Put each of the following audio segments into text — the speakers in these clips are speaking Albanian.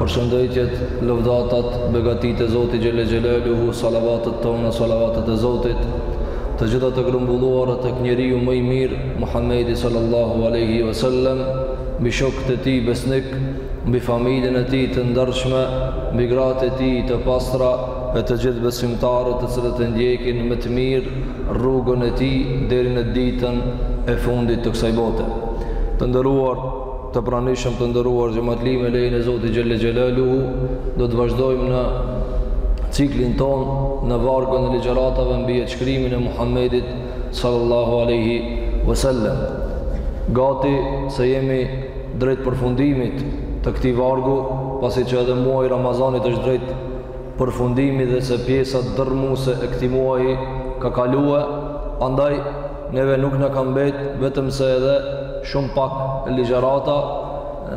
Përshëndetjet, lëvdatat, begatitë e Zotit Xhel-le Xhelaluhu, salavatet tona, salavatet e Zotit, të gjitha të grumbulluara tek njeriu më i mirë, Muhammedi sallallahu alejhi ve sellem, mbi shokët e tij besnikë, mbi familjen e tij të ndershme, mbi gratë e tij të pastra, e të gjithë besimtarët të cilët e ndjekin me të mirë rrugën e tij deri në ditën e fundit të kësaj bote. Të nderuar, Të pranishëm të nderuar xhematli me lejen e Zotit Xhel-le Xhelaluhu, do të vazhdojmë në ciklin tonë në vargun e ligjëratave mbi jetëshkrimin e Muhammedit sallallahu alejhi ve sellem. Gati se jemi drejt përfundimit të këtij vargu, pasi që edhe muaji i Ramazanit është drejt Përfundimi dhe se pjesa dërrmuese e këtij muaji ka kalue, andaj neve nuk na ka mbet vetëm se edhe shumë pak ligjërata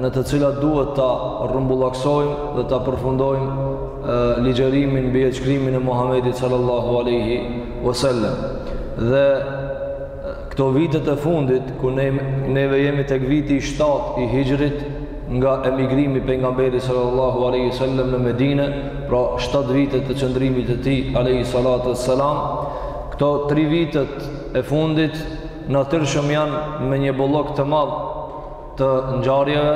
në të cilat duhet ta rrumbullaksojmë dhe ta përfundojmë ligjërimin mbi jetëshkrimin e Muhamedit sallallahu alejhi ve sellem dhe Këto vitet e fundit ku neve jemi tek viti i shtatë i hixhrit nga emigrimi i pejgamberit sallallahu alaihi wasallam në Medine, pra 7 vite të qëndrimit të tij alaihi salatu wassalam, këto 3 vitet e fundit natyrshëm janë me një bollok të madh të ngjarjeve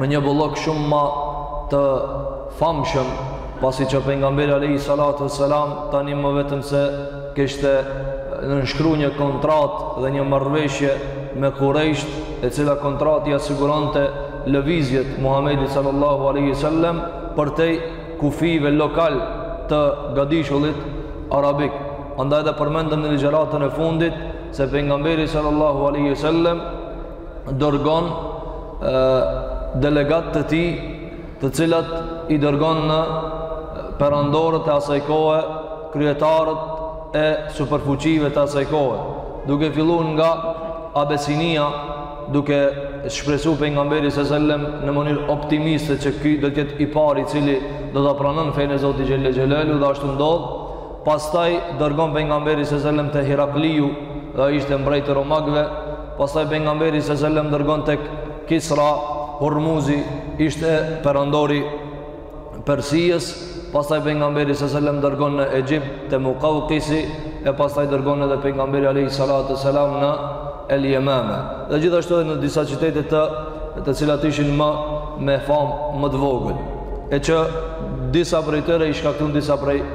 me një bollok shumë ma të famshëm pasi që pejgamberi alayhi salatu wasalam tani më vetëm se kishte nënshkru një kontratë dhe një marrëveshje me kurejshët, e cila kontratë ia siguronte lëvizjet Muhamedit sallallahu alaihi wasallam përtej kufijve lokalë të gadishullit arabik. Andaj edhe përmendëm në ligjëratën e fundit se pejgamberi sallallahu alaihi wasallam dërgon delegatë të tij të cilat i dërgon në perandorët e asaj kohe kryetarët e superfuqive të asaj kohe duke fillu nga abesinia duke shpresu pejgamberi se sellem në mënyrë optimiste që ky do të jetë i pari i cili do ta pranon fenë e Zotit Xhel-le Xhelaluhu dhe ashtu ndodh Pastaj dërgon pejgamberi s.a.s. te Hirakliu, dhe ishte mbrejt i romakëve, pastaj pejgamberi s.a.s. dërgon tek Kisra, Hormuzi ishte perandor i Persijës, pastaj pejgamberi s.a.s. dërgon në Egjipt te Mukavkisi e pastaj dërgon edhe pejgamberi alayhi salatu wassalam në El Jemame. Dhe gjithashtu edhe në disa qytete të të cilat ishin më me famë më të vogël e që disa prej tyre i shkaktun disa prej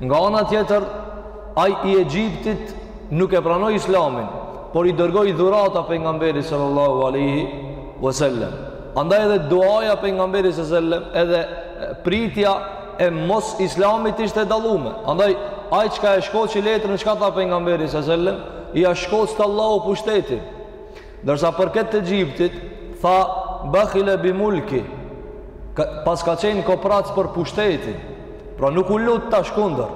Nga ana tjetër, ai i Egjiptit nuk e pranoi Islamin, por i dërgoi dhurata pejgamberit sallallahu alaihi wasallam. Andaj edhe duaja e pejgamberit sallallahu alaihi wasallam edhe pritja e mos Islamit ishte e dallume. Andaj ai çka e shkoqi letrën çka tha pejgamberi sallallahu alaihi wasallam, ia shkoqtë Allahu pushtetin. Ndërsa për këtë të Egjiptit, tha Bakhile bi mulki, paska qenë koprac për pushtetin, pra nuk u lut tash kundër,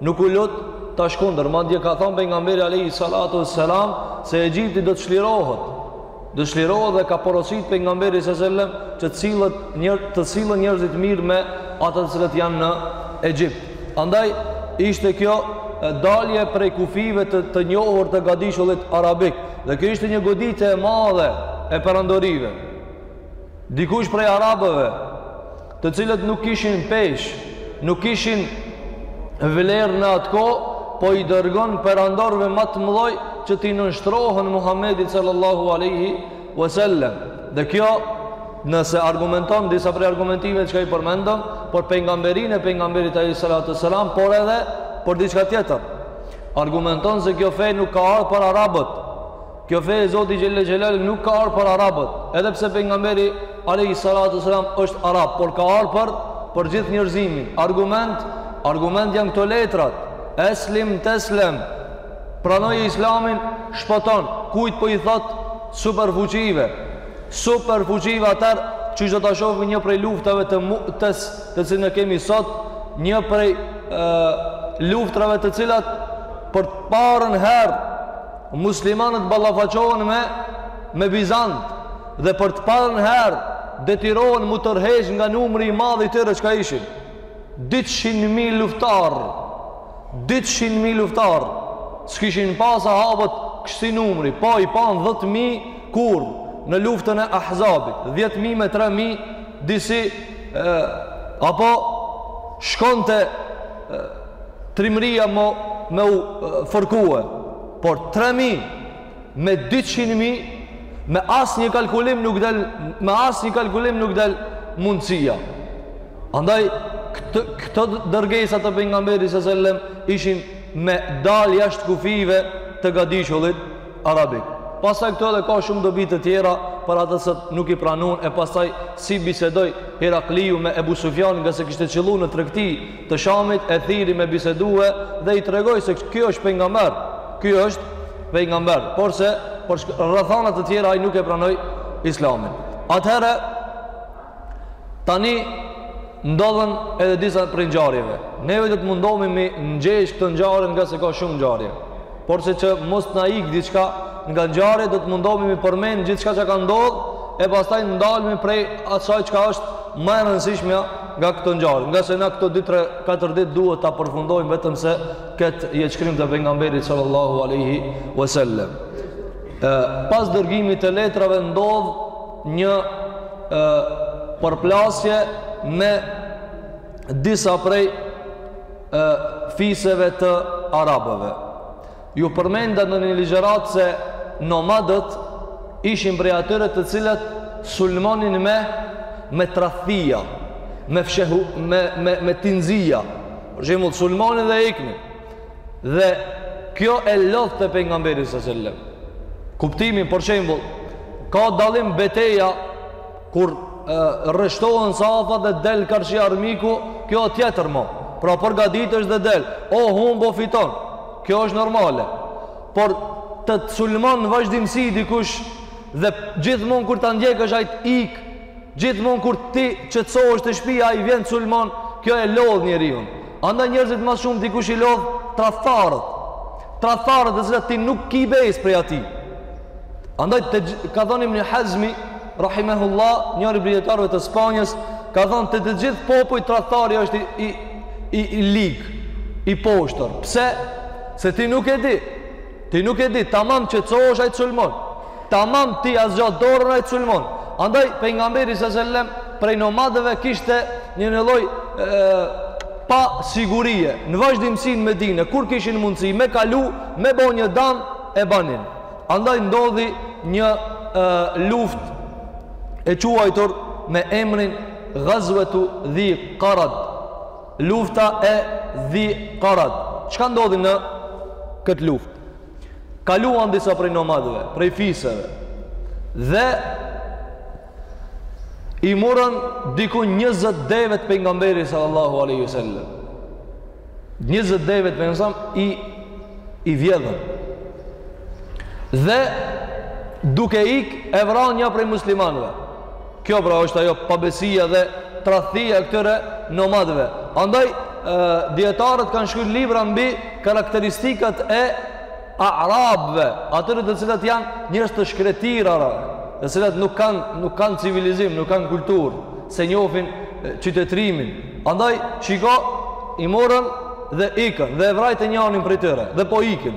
nuk u lut tash kundër, madje ka thonë pejgamberi alejhi salatu ve selam, se Egjipti do të çlirohet, do të çlirohet dhe ka porosit pejgamberi se sellem, që të sillen, njer, të sillen njerëzit mirë me ata të cilët janë në Egjipt. Andaj, ishte kjo dalje prej kufijve të, të njohur të gadishullit arabik, Dhe kjo ishte një goditje e madhe e perandorive. Dikush prej arabëve, të cilët nuk kishin peshë, nuk kishin vlerë në atë kohë, po i dërgon perandorëve ma të mëdhoj që t'i nënshtrohen Muhamedit sallallahu alaihi wasallam. Dhe kjo nëse argumenton disa prej argumentimeve çka i përmendëm për pejgamberinë e pejgamberit alaihi salatu wasalam, por edhe për diçka tjetër. Argumenton se kjo fe nuk ka ardh për arabët. Kjo fe e Zotit Xhele Xhelaluhu nuk ka ardh për arabët, edhe pse pejgamberi alayhi salatu selam është arab, por ka ardh për për gjithë njerëzimin. Argument, argument janë këto letrat. Eslim teslem. Pranoje Islamin, shpëton. Kujt po i thotë superfuqive? Superfuqive atëherë, që do ta shohim një prej luftave të Mu'tes të cilën e kemi sot, një prej e, luftrave të cilat për të parën herë muslimanët ballafaqohen me, me Bizant dhe për të parën herë detyrohen m'u tërheq nga numri i madh i tyre çka ishin. 200.000 luftarë, 200.000 luftarë, s'kishin pa as-habët kësi numri, po i panë 10.000 kur në luftën e Ahzabit, 10.000 me 3.000 disi e, apo shkonte trimëria më, me u fërkue por 3.000 me 200.000 me asnjë kalkulim nuk del me asnjë kalkulim nuk del mundësia andaj këto, këto dërgesa të pejgamberit se sellem ishin me dal jashtë kufijve të gadishullit arabik. Pastaj këto edhe ka shumë dobi të tjera por ata se nuk i pranun e pastaj si bisedoi Herakliu me Ebu Sufjanin ngase kishte qëllu në tregti të Shamit e thirri me bisedue dhe i tregoi se ky është pejgamber. Ky është pejgamber, porse për rrethana të tjera ai nuk e pranoi Islamin. Atëherë Tani ndodhën edhe disa prej ngjarjeve. Neve do të mundohemi m'i ngjesh këto ngjarje ngase ka shumë ngjarje. Por se që mos të na ik diçka nga ngjarjet do të mundohemi m'i përmend gjithçka çka ka ndodh e pastaj ndalmi prej asaj çka është më e rëndësishme nga këto ngjarje. Ngase na këto 2 3 4 ditë duhet ta përfundojmë vetëm se këtë jetëshkrim të pejgamberit sallallahu alaihi wasallam. Pas dërgimit të letrave ndodh një përplasje me disa prej fiseve të arabëve. Ju përmenda në një ligjëratë se nomadët ishin prej atyre të cilët sulmonin me me tradhtia, me fshehu, me me me tinzia. Për shembull, sulmonin dhe iknin. Dhe kjo e lodhte pejgamberin sa sellem. Kuptimin, për shembull, ka dallim beteja kur rreshtohen safat dhe del karshi armiku, kjo e tjetër mo. Pra përgaditesh dhe del, o humb o fiton, kjo është normale. Por të të sulmon në vazhdimësi dikush dhe gjithmonë kur ta ndjekësh ai t'ik, Gjithmonë kur ti qetësohesh te shpia ai vjen t'sulmon, kjo e lodh njeriun. Andaj njerëzit ma shumë se kush i lodh tradhtarët. Tradhtarët të cilët ti nuk ki besë prej atij. Andaj te, ka thënë Ibn Hazmi rahimehullah, njëri prej dietarëve të Spanjës, ka thënë te të gjithë popujt tradhtari është i i i, i lig, i poshtër. Pse? Se ti nuk e di. Ti nuk e di, tamam qetësohesh ai t'sulmon. Tamam ti ia zgjat dorën ai t'sulmon. Andaj pejgamberi sa sellem prej nomadëve kishte një një lloj pasigurie. Në vazhdimësi në Medinë, kur kishin mundësi me kalu, me bo një dam e banin. Andaj ndodhi një e, luftë e quajtur me emrin Gazwetu Dhi Qarad. Lufta e Dhi Qarad. Çka ndodhi në këtë luftë? kaluan disa prej nomadëve, prej fiseve, dhe i murën diku njëzet deve të pejgamberit sallallahu aleyhi sallam. Njëzet deve të pejgamberit i, i vjedhën. Dhe duke ik e vranë një prej muslimanëve, Kjo pra është ajo pabesia dhe tradhtia e këtyre nomadëve. Andaj dietarët kanë shkruar libra mbi karakteristikat e arabëve, atyre të cilët janë njerëz të shkretëtirave, të cilët nuk kanë nuk kanë civilizim, nuk kanë kulturë, s'e njohin qytetërimin. Andaj shiko i morën dhe ikën dhe e vrajtën njanin prej tyre dhe po ikin.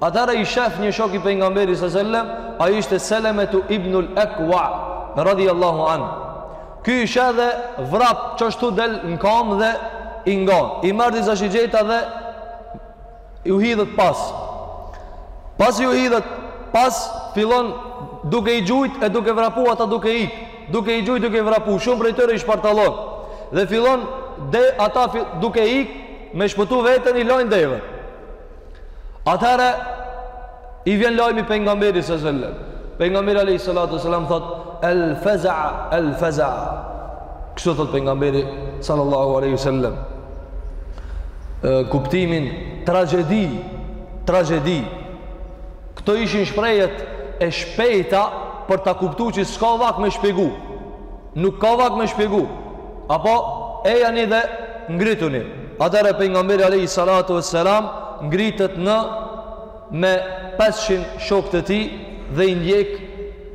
Atëherë i shef një shok i Pejgamberit sallallahu alajhi wasallam, ai ishte Selemetu ibn al-Akwa radhiyallahu an. Ky i sheh dhe vrap qashtu del në kamb dhe i ngan. I marr disa shigjeta dhe ju hidhet pas. Pasi ju hidhet pas fillon duke i gjujt e duke vrapu ata duke ik duke i gjujt duke i vrapu shumë prej tyre i shpartallon dhe fillon dhe ata duke ik me shpëtu veten i lojnë devet Atëherë i vjen lajmi pejgamberit sa selam. Pejgamberi alayhi salatu selam thot el faza el faza. Kështu thot pejgamberi sallallahu alaihi wasallam. Kuptimin tragjedi, tragjedi. Këto ishin shprehjet e shpejta për ta kuptuar që s'ka vakt me shpjegu. Nuk ka vakt me shpjegu. Apo ejani dhe ngrituni. Atëherë pejgamberi alayhi salatu vesselam ngritet në me 500 shokë të tij dhe i ndjek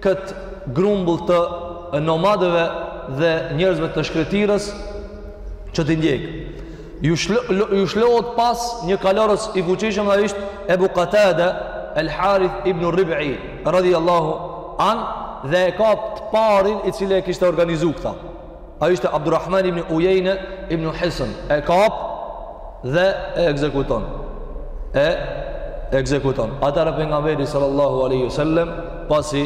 kët grumbull të nomadëve dhe njerëzve të shkretirës që t'i ndjek. Ju ju shlohet pas një kalorës i fuqishëm dhe ishte Ebu Katade El Harith ibn Rib'i radhi Allahu an dhe e kap të parin i cili e kishte organizu këta ai ishte Abdurrahman ibn Ujejne ibn Hisën e kap dhe e ekzekuton e ekzekuton atëherë pejgamberi sallallahu aleyhi sallem pasi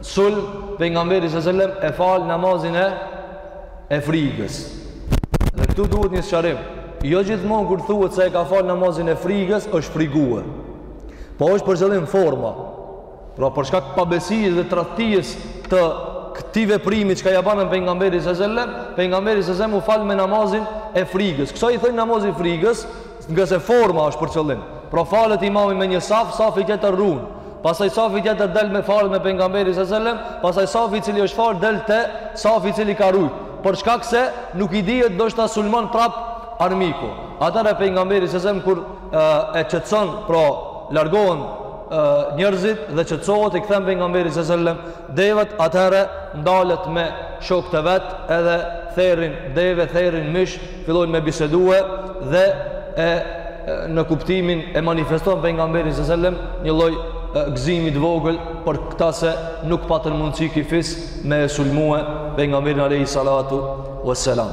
Sulm, pejgamberi sa selam e fal namazin e e frigës. Dhe këtu duhet një sqarim. Jo gjithmonë kur thuhet se e ka fal namazin e frigës është friguar. Po është për qëllim forma. Pra për shkak të pabesisë dhe tradhtisë të këtij veprimi që ja banën pejgamberi sa selam, pejgamberi sa selam u fal me namazin e frigës. Kësaj i thonë namazin e frigës, Ngase forma është për qëllim. Pra falet imami me një saf, safi tjetër run. Pastaj safi tjetër del falet me pejgamberin sa selam, pastaj safi i cili është fal del te safi i cili ka rujt. Për shkak se nuk i dihet ndoshta sulmon prap armiku. Atëherë pejgamberi sa selam kur e, e qetson, pra largohen njerëzit dhe qetësohet i kthen pejgamberi sa selam devet atëherë ndalet me shokët e vet edhe therin deve therin mish fillojnë me bisedue dhe e në kuptimin e manifeston pejgamberi sa selam një lloj gëzimi të vogël për këta se nuk patën mundësi ky fis me e sulmue pejgamberin alayhi salatu vesselam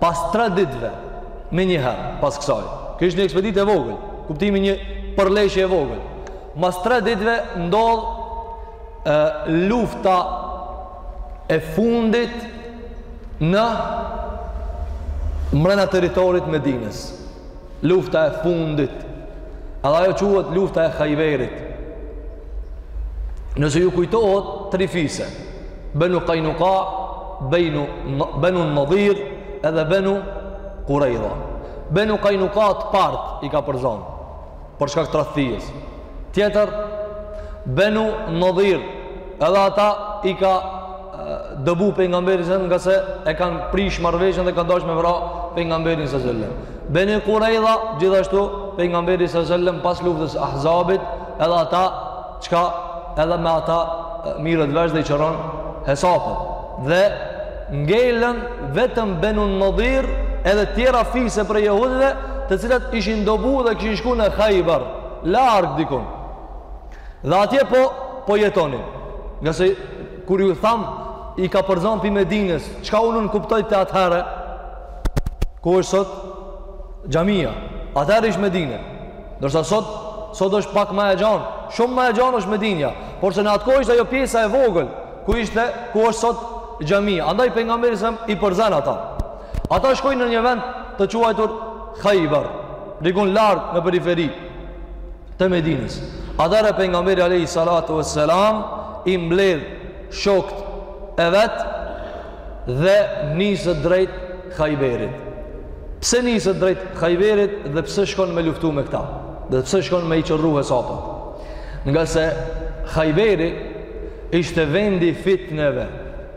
pas tre ditve menjëherë pas kësaj kjo është një ekspeditë e vogël kuptimin një përleshje e vogël mas tre ditve ndodh e, lufta e fundit në mrena territorit t'Medinës. Lufta e fundit. Edhe ajo quhet lufta e Hajberit. Nëse ju kujtohet tri fise, Benu Kajnuka, Benu Benu Nadir edhe Benu Kurejdha. Benu Kajnuka të part i ka përzon. për shkak të tradhtisë. Tjetër Benu Nadir, edhe ata i ka dëbu pejgamberi ngase e kanë prish marrëveshjen dhe kanë dash me vra pejgamberin selem. Benu Kurejdha gjithashtu pejgamberi selem pas luftës së Ahzabit, edhe ata çka edhe me ata merret vesh dhe i qëron hesapet dhe ngelen vetëm Benu Nadir edhe tjera fise prej jehudve të cilat ishin dëbu dhe kishin shku në Hajber larg dikun dhe atje po po jetonin ngase kur ju tham i ka përzon prej Medinës çka unë nënkuptoj te atëherë ku është sot xhamia atëherë ish Medine Ndërsa sot, sot është pak ma e gjanë, shumë ma e gjanë është Medinja, porse në atë kohë ishte ajo pjesa e vogël, ku ishte, ku është sot xhamia. Andaj pejgamberi sem i përzen ata. Ata shkojnë në një vend të quajtur Hajber, dikun larg në periferi të Medinës. Atëherë pejgamberi alejhi salatu vesselam i mbledh shokët e vet dhe niset drejt Hajberit. Pse niset drejt Hajberit dhe pse shkon me luftu me këta? Dhe pse shkon me i qëru hesapet? Ngase Hajberi ishte vendi i fitneve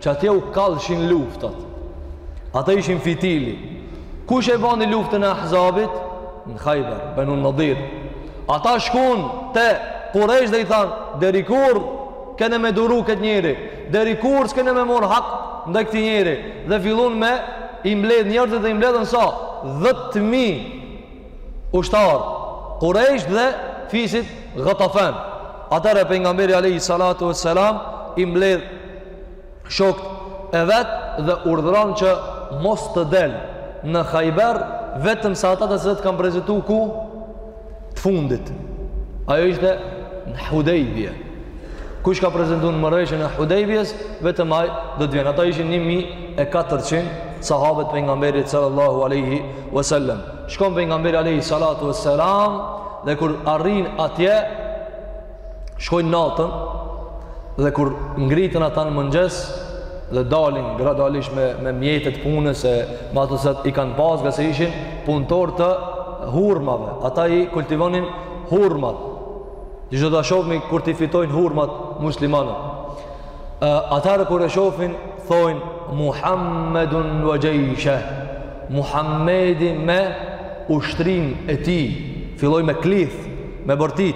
që atje u kallshin luftat. Ata ishin fitili. Kush e bani luftën e Ahzabit? Në Hajber, Benu Nadir. Ata shkun te Kurejsh dhe i thanë, deri kur Kene me duru këtë njeri, deri kur s'kene me marr hak ndaj këtij njeri dhe fillun me i mbledh njerëzit dhe i mbledhin sa dhjetë mijë ushtarë Kurejsh dhe fiset Ghatafan. Atëherë pejgamberi alejhi salatu vesselam i mbledh shokët e vet dhe urdhëron që mos të del në Hajber vetëm se ata të cilët kanë prezentu ku të fundit. Ajo ishte në Hudejbije. Kush ka prezentu në marrëveshjen e Hudejbijes, vetëm ai do të vjen. Ata ishin 1400 sahabët e pejgamberit sallallahu alejhi ve selem. Shkon pejgamberi alejhi salatu vesselam dhe kur arrin atje shkojnë natën dhe kur ngriten ata në mëngjes dhe dalin gradualisht me me mjetet e punës e me ato se i kanë pas ngase ishin punëtorë të hurmave ata i kultivonin hurmat edhe do ta shofmi kur t'i fitojnë hurmat muslimanët atëherë kur e shofin thojnë Muhammedun ve xhejshuh Muhammedi me ushtrinë e tij filloi me klith me bërtit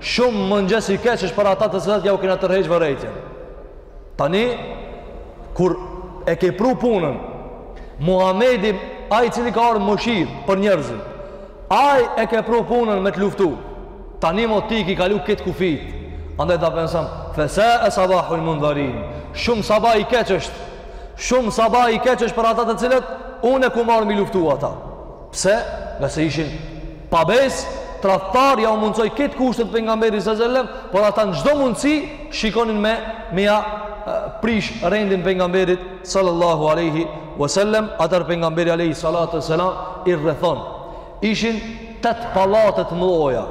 Shumë mëngjes i keq është për ata të cilët jau kena tërheq vërejtjen. Tani, kur e ke pru punën, Muhamedi, ai i cili ka ardh mëshirë për njerëzit, ai e ke pru punën me të luftu. Tani mo ti i ki kalu krejt kufijtë. Andaj tha pejgamberi a.s., fe sae sabahul mundherin. Shumë sabah i keq është. Shumë sabah i keq është për ata të cilët, unë e kom marrë mi luftu ata. Pse? Ngase ishin pabesë, tradhtarë jau mundsoi krejt kushtet pejgamberi sa selam, por ata në çdo mundësi shikonin me me ja prish rendin pejgamberit sallallahu alaihi wasallam, atëherë pejgamberi alaihi salatu selam i rrethon. Ishin tetë pallate të mëdha.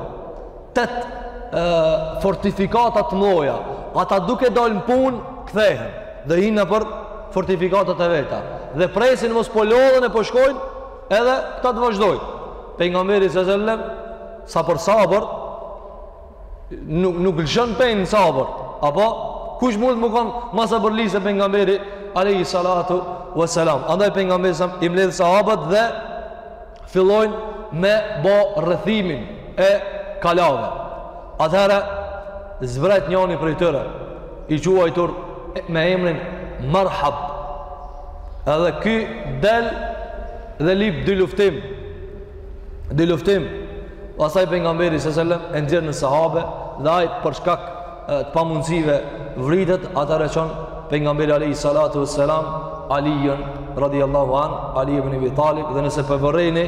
Tetë fortifikata t'mdhaja, ata duke dalë në punë, kthehen dhe hinë nëpër fortifikatat e veta. Dhe presin mos po lodhen e po shkojnë, edhe këta të vazhdojnë. Pejgamberi sallallahu alajhi wasallam sa për sabër nuk nuk lëshon pen sabër. Apo kush mund të me kan ma sabërli se pejgamberi alayhi salatu wasalam. Andaj pejgamberi sa i mbledh sahabët dhe fillojnë me bo rrethimin e kalave. Atëherë zbret njani prej tyre i quajtur me emrin Marhab. Edhe ky del dhe lyp dyluftim. Dyluftim. Pastaj pejgamberi sallallahu alajhi wasallam e nxjerr një sahabe dhe ai për shkak të pamundësisë vritet atëherë e çon pejgamberi alayhi salatu wassalam Alinë radiallahu an Ali ibn Abi Talib dhe nëse po e vëreni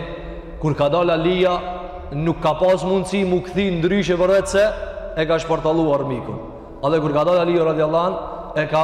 kur ka dalë Alia nuk ka pas mundësi m'u kthy ndryshe përveç se e ka shpartallu armikun. Edhe kur ka dalë Alia radiallahu an e ka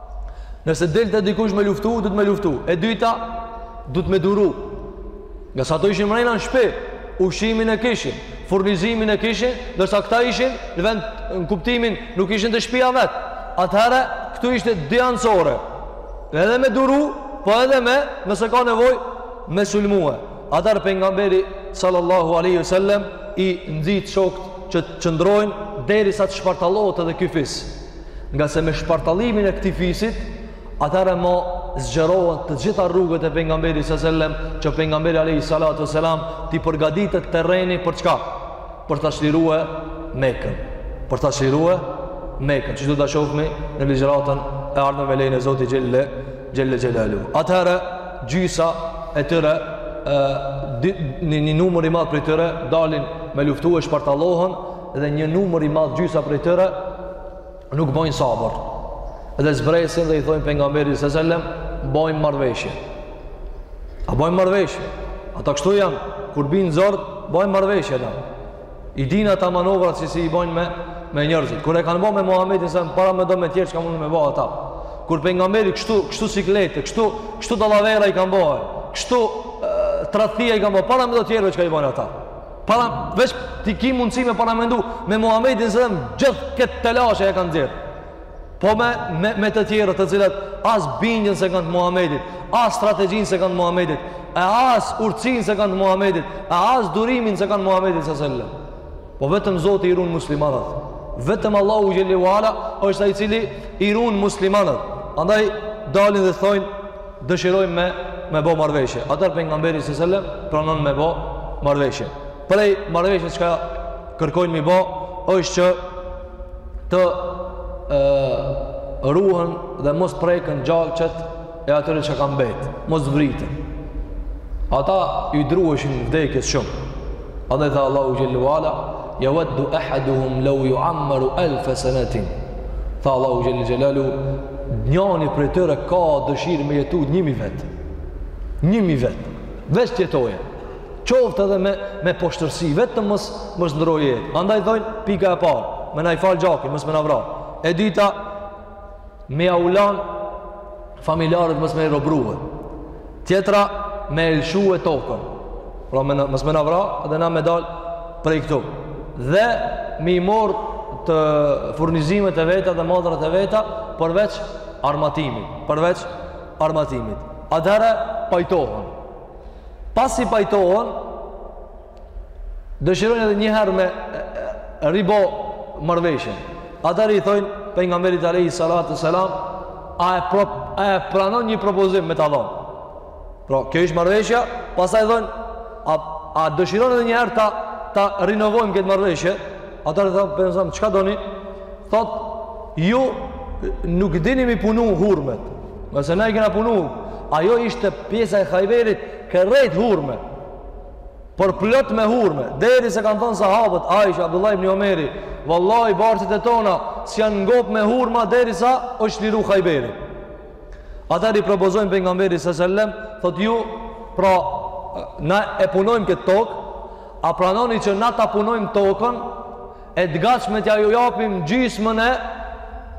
Nëse delte dikush me luftu, duhet me luftu. E dyta, duhet me duru. Ngase ato ishin mrejna në shpi, ushqimin e kishin, furnizimin e kishin, ndërsa këta ishin në vend në kuptimin nuk ishin te shpia vet. Atëherë, këtu ishte dyanësore. Edhe me duru, po edhe me, nëse ka nevojë, me sulmue. Atëherë, pejgamberi sallallahu aleyhi sallem i nxit shokët që të qëndrojnë derisa të shpartallohet edhe ky fis. Ngase me shpartallimin e këtij fisit, atëherë ma zgjerohen të gjitha rrugët e pejgamberit s.a.s., që pejgamberi alayhi salatu selam t'i përgatitet terreni për çka? Për ta çliruar Mekën. Për ta çliruar Mekën, që do ta shohim në ligjëratën e ardhme me lejen e Zotit Xhel-le, Xhel-le Xhelaluhu. Atëherë, gjysa e tyre, një, një numër i madh prej tyre, dalin me luftu e shpartallohen, dhe një numër i madh gjysa prej tyre nuk bojnë sabër. Dhe zbresin dhe i thojnë pejgamberit s.a.s., bojmë marrëveshje. A bojmë marrëveshje? Ata kështu janë, kur bijnë zor, bojnë marrëveshje de. I dinë ata manovrat që si i bojnë me, me njërzit. Kur e kanë bo me Muhammedin, s.a.s., paramendo me tjerë çka munden me bo ata. Kur pejgamberit kështu, kështu siklete, kështu, kështu dallavera i kanë bo, kështu e, tradhtia i kanë bo, paramendo tjerëve çka i bojnë ata. Para, veç ti ki mundësi me paramendu, me Muhammedin s.a.s., gjithë këto telashe ia kanë nxjerrë. Po me, me, me të tjerët të cilët, as bindjen s'e kanë të Muhammedit, as strategjinë s'e kanë të Muhammedit, e as urtësinë s'e kanë të Muhammedit, e as durimin s'e kanë të Muhammedit s.a.s.. Po vetëm Zoti i run muslimanët. Vetëm Allahu Xhel-le ve ala është ai i cili i run muslimanët. Andaj, dalin dhe thojnë, Dëshirojmë me, me bo marrëveshje. Atëherë pejgamberi s.a.s. pranon me bo marrëveshje. Prej marrëveshjes çka kërkojnë me bo është që të ë ruhen dhe mos preken gjaqet e atyre çka kanë mbet, mos vriten. Ata i druheshin vdekjes shumë. Andaj tha Allahu Xhel-le ve ala, ja waddu ahaduhum lau ju ammaru alfa sanatin. Tha Allahu Xhel-le Xhelaluhu, njani prej tyre ka dëshirë me jetu njëmijë vjet. Njëmijë vjet. Veç të jetojë. Qoftë edhe me, me poshtërsi, vetëm të mos, mos ndrrojë jetë. Andaj thojnë, pika e parë, me na e fal gjakin, mos me na vra. E dyta, Me ja u lanë familjarët mos me i robërue. Tjetra me e lëshu e tokën. Pra me, mos me na vra dhe na me dal prej këtu. Dhe me i marrë furnizimet e veta dhe mallrat e veta përveç armatimit. Përveç armatimit. Atëherë pajtohen. Pasi pajtohen, dëshirojnë edhe njëherë me ribo marrëveshjen. Atër i thojnë, pejgamberit Alehi Salatu Selam, a e, pro, a e pranon një propozim me ta dhonë. Pra, kjo ish marrëveshja, pastaj thojnë, a, a dëshiron edhe njëherë ta, ta rinovojmë këtë marrëveshje, atër i thojnë, për nëzëm, çka doni? Thotë, ju nuk dini m'i punu hurmet, se ne i kena punu, ajo ishte pjesa e Hajberit, krejt hurme, por plot me hurme, derisa kanë thonë sahabët, Aisha, Abdullah ibn Omeri, vallahi barqet e tona, s'janë ngop me hurma, derisa është çliru Hajberi. Atëherë i propozojnë pejgamberit s.a.s., thotë ju, pra, na e punojmë këtë tokë, a pranoni që na ta punojmë tokën, E të gatshme t'jau japim gjysmën e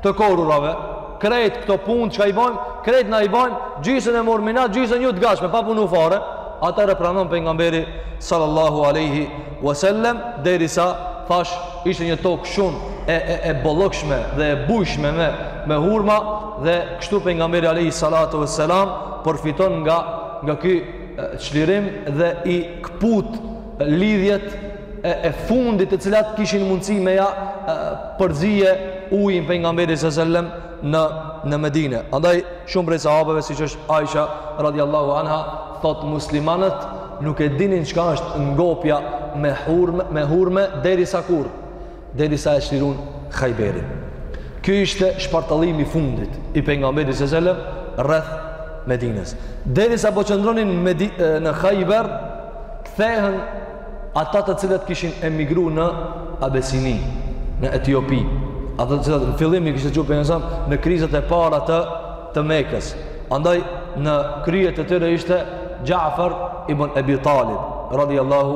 të korrurave. Krejt këto punë çka i bajmë, krejt na i bajmë, gjysën e marrim na, gjysën ju të gatshme pa punu fare. Atëherë pranon pejgamberi sallallahu alaihi wasallam derisa thash ishte një tokë shumë e e e bollokshme dhe e bujshme me me hurma dhe kështu pejgamberi alayhi salatu vesselam përfiton nga nga ky çlirim dhe i kput lidhjet e e fundit të cilat kishin mundësi me ja përzie ujin pejgamberit s.a.s. në, në Medine. Andaj, shumë prej sahabeve, siç është Aisha, radiallahu anha, thotë muslimanët nuk e dinin çka është ngopja me hurme, me hurme derisa kur. derisa e çliruan Khayberin. Ky ishte shpartallimi i fundit i pejgamberit s.a.s. rreth Medinës. Derisa po qëndronin në Khayber, kthehen ata të cilët kishin emigruar në Abesini, në Etiopi. Ata të cilët në fillim i kishte çuar pejgamberi në krizat e para të të Mekës. Andaj në krye të tyre ishte Ja'far ibn Abi Talib radhiyallahu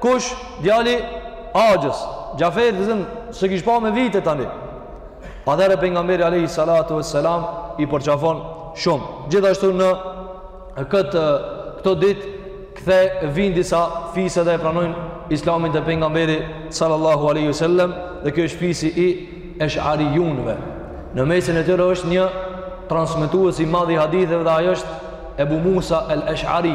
Kush? Djali i axhës. Xhaferin s'e kish pa me vite tani. Atëherë pejgamberi Alejhi Salatu ve Selam i përqafon shumë. Gjithashtu në këtë, këto ditë kthe vijnë disa fise dhe e pranojnë islamin te pejgamberi Salallahu Alejhi ve Selem dhe kjo është fisi i esharijunëve. Në mesin e tyre është një transmetues i madh i haditheve dhe ai është Ebu Musa el Eshari.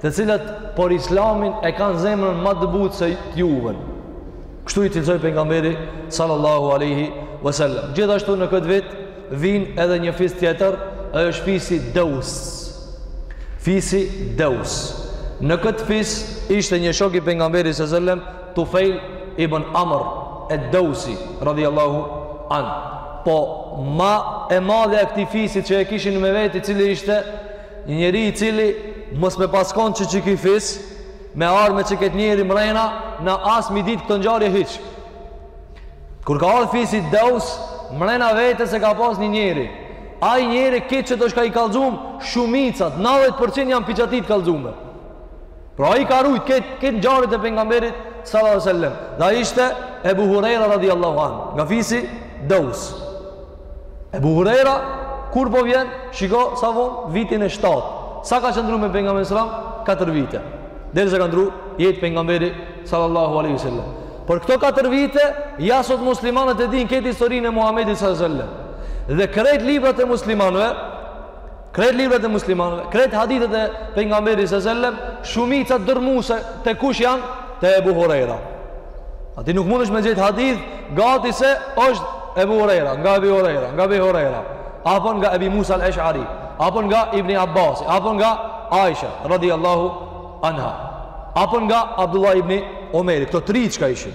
Të cilët për Islamin e kanë zemrën ma të butë se t'juvën. Kështu i cilësoi pejgamberi sallallahu alejhi vësallem. Gjithashtu në këtë vit vijnë edhe një fis tjetër, ai është fisi Deus. Fisi Deus. Në këtë fis ishte një shok i pejgamberit s.a.s. Tufejl ibn Amr ed-Deusi, radijallahu anh. Po ma e madhja e këtij fisit që e kishin me veti cili ishte Një njeri i cili mos me pas kon që qiky fis, me ardh me qe këtë njeri mrena, na s'kemi ditë këto ngjarje hiç. Kur ka ardh fisi Deus, mrena vetes e ka pas një njeri. Ai njeri këto qëto çka i kallzum, shumicat, 90% janë prej qatij të kallzume. Pra ai ka rujt këto këto ngjarjet e pejgamberit, sallallahu sallam. Dhe ai ishte Ebu Hurejra radiallahu anh, nga fisi Deus. Ebu Hurejra, kur po vjen, shiko, sa vonë, vitin e shtatë. Sa ka qëndru me pejgamberin selam? Katër vite. Derisa ka ndrru jetë pejgamberi sallallahu aleyhi sallam. Por këto katër vite, ja sot muslimanët e dinë këtë historinë e Muhammedit sallallahu aleyhi sallam. Dhe krejt librat e muslimanëve, Krejt librat e muslimanëve, krejt hadithet e pejgamberit sellem, shumica dërrmuse te kush janë, te Ebu Hurejra. Aty nuk mund është me gjet hadith, gati se është Ebu Hurejra, nga Ebu Hurejra, nga Ebu Hurejra, apo nga Ebi Musa al-Eshari, apo nga Ibni Abbasi, apo nga Aisha, radiallahu anha, apo nga Abdullah ibni Omeri, këto tri çka ishin.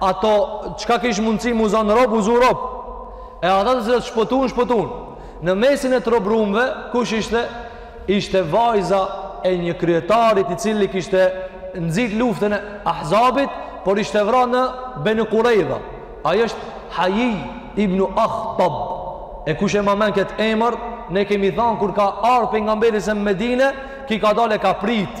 Ato çka kish mundësi mu zon rob u zu rob. E ata të cilët shpëtuan, shpëtuan. Në mesin e të robërumve, kush ishte? Ishte vajza e një kryetari i cili kishte nxit luftën e Ahzabit, por ishte vra në Beni Kurejda. Ai është Haji ibn Ahtab. E kush e ma men këtë emër, ne kemi thanë kur ka ardh pejgamberi selam në Medine, ky ka dal e ka prit.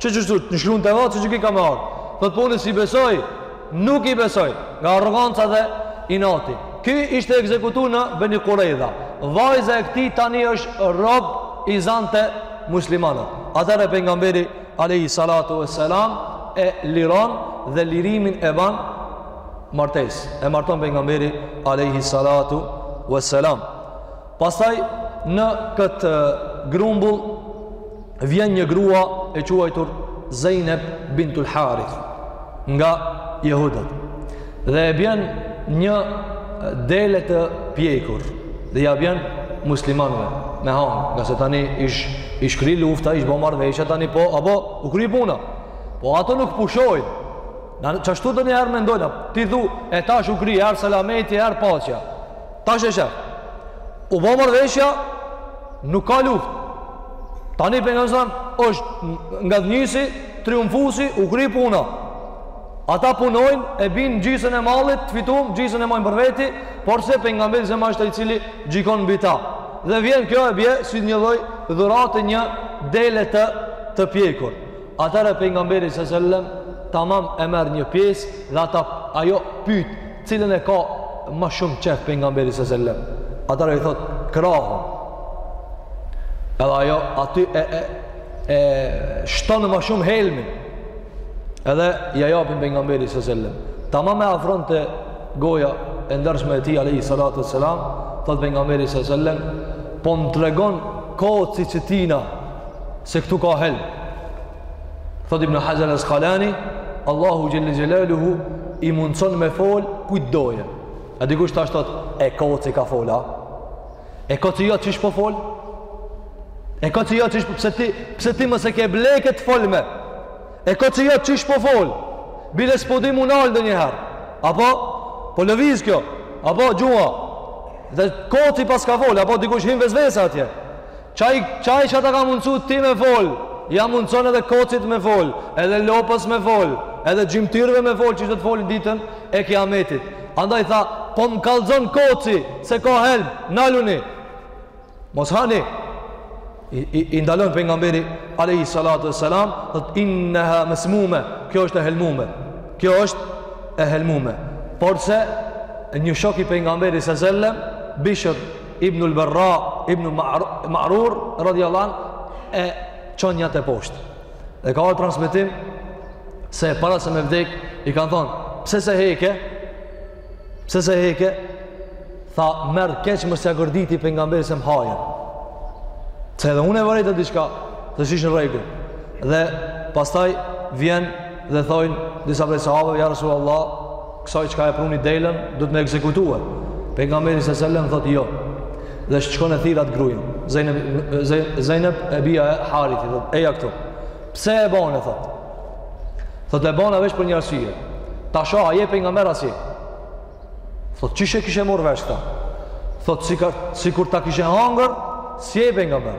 Që që shtu, në shkrun të vatë, që që ky ka me ardh. Thotë po unë s'i besoj, nuk i besoj, nga arroganca dhe inati. Ky ishte ekzekutu në Beni Kurejda. Vajza e këtij tani është rob i zanë te muslimanët. Atëherë pejgamberi, alejhi salatu ve selam, e liron dhe lirimin e ban martesë. E marton pejgamberi, alejhi salatu ve selam. Pastaj në këtë grumbull vjen një grua e quajtur Zejneb bintul Harith nga jehudët. Dhe e bjen një dele të pjekur dhe ia bjen muslimanëve me hanë, ngase tani ish, ish kry lufta, ish bo marrëveshja tani po, apo u kry puna. Po ato nuk pushojnë. Na qashtu nganjëherë mendojna, ti thu, e tash u kry, erdh salameti, erdh paqja. Tash e sheh. U bo marrëveshja, nuk ka luftë. Tani pejgamberi selam është ngadhnjysi, triumfusi, u kry puna. Ata punojnë, e binë gjysën e malit, të fitum, gjysën e majnë për veti, porse pejgamberi selam është ai i cili gjykon mbi ta. Dhe vjen kjo e bje, si një lloj dhurate një dele të, të pjekur. Atëherë pejgamberi s.a.s. tamam e merr një pjesë dhe ata ajo pyet, cilën e ka më shumë qejf pejgamberi s.a.s. Atëherë i thotë krahun. Edhe ajo aty e e e shton më shumë helmin. Edhe ia japin pejgamberit s.a.s. Tamam e afron te goja e ndershme e tij alayhi salatu selam, thotë pejgamberi s.a.s. Po më tregon koci që tina se këtu ka helm thot ibn Hajar al-Askalani Allahu xhel-le xhelaluhu i mundëson me fol kujt doje a dikush tash thot e koci ka fol a e koci qysh po fol e koci qysh po pse ti, pse ti mos e ke ble ket folme e koci qysh po fol bile s'po din m'u nal dhe njëher apo po lëviz kjo apo gjuha dhe koci paska fol apo dikush hin vesvesa atje Qaj, qaj që ta ka mundësu ti me fol, ja mundëson edhe kocit me fol, edhe lopës me fol, edhe gjymtyrve me fol, që do të folin ditën e kiametit. Andaj tha, po më kallzon koci, se ka helm, naluni. Mos hani, i, i, i ndalon pejgamberi, alejhi salatu ve selam, thotë inneha mesmume, kjo është e helmume, kjo është e helmume. Porse, një shok i pejgamberit se sellem, Bishër, Ibn al-Barra, Ibn al-Ma'rur, radhiyallahu an, e çon njatë poshtë. Dhe ka ardh transmetim se para se me vdek i kanë thonë, pse s'e heke? Pse s'e heke? Tha, m'erdh keq mos ja gërditi pejgamberit sesem hajen. Se edhe unë e vërejta diçka, që s'ish në rregull. Dhe pastaj vjen Dhe thojnë disa prej sahabëve, ja Rasul Allah, kësaj çka e pruni delen, duhet me ekzekutue. Pejgamberi se sellem, thotë jo. Dhe shkon e thirat grujën. Zejneb e bija e Harithit, thotë, eja këtu. Pse e bane, thotë? Thotë, e bana veç për një arsye. Ta shoh, a je pejgamber a s'je? Thotë, qysh e kishe marrë vesh këta? Thotë, si, ka, sikur ta kishe hangër, s'je pejgamber.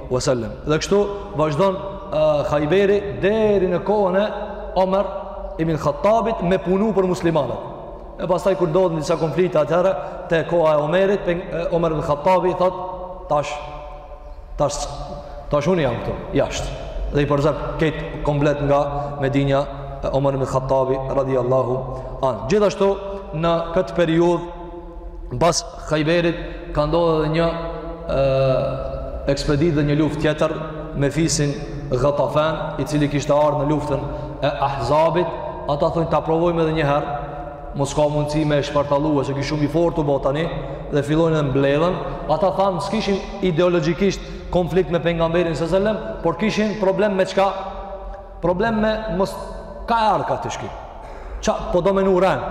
Wasallam. Dhe kështu vazhdon uh, Khayberi deri në kohën e Omer ibn Khattabit me punu për muslimanët. E pastaj kur ndodhin disa konflikte atëherë te koha e Omerit, pe, Omer ibn Khattabi thot tash tash tash unë jam këtu, jashtë. Dhe i përzë krejt komplet nga Medinja Omer ibn Khattabi radhiyallahu an. Gjithashtu në këtë periudhë Mbas Khayberit ka ndodh edhe një ë ekspeditë dhe një luftë tjetër me fisin Ghatafan, i cili kishte ardh në luftën e Ahzabit. Ata thonë ta provojmë edhe një herë. Mos ka mundësi me e shpartallu se ky shumë i fortë u bo tani dhe fillojnë edhe mblidhen. Ata thamë s'kishin ideologjikisht konflikt me pejgamberin sallallahu alajhi wasallam, por kishin problem me çka? Problem me mos ka ardh tash ky. Ça po do me vnu rend.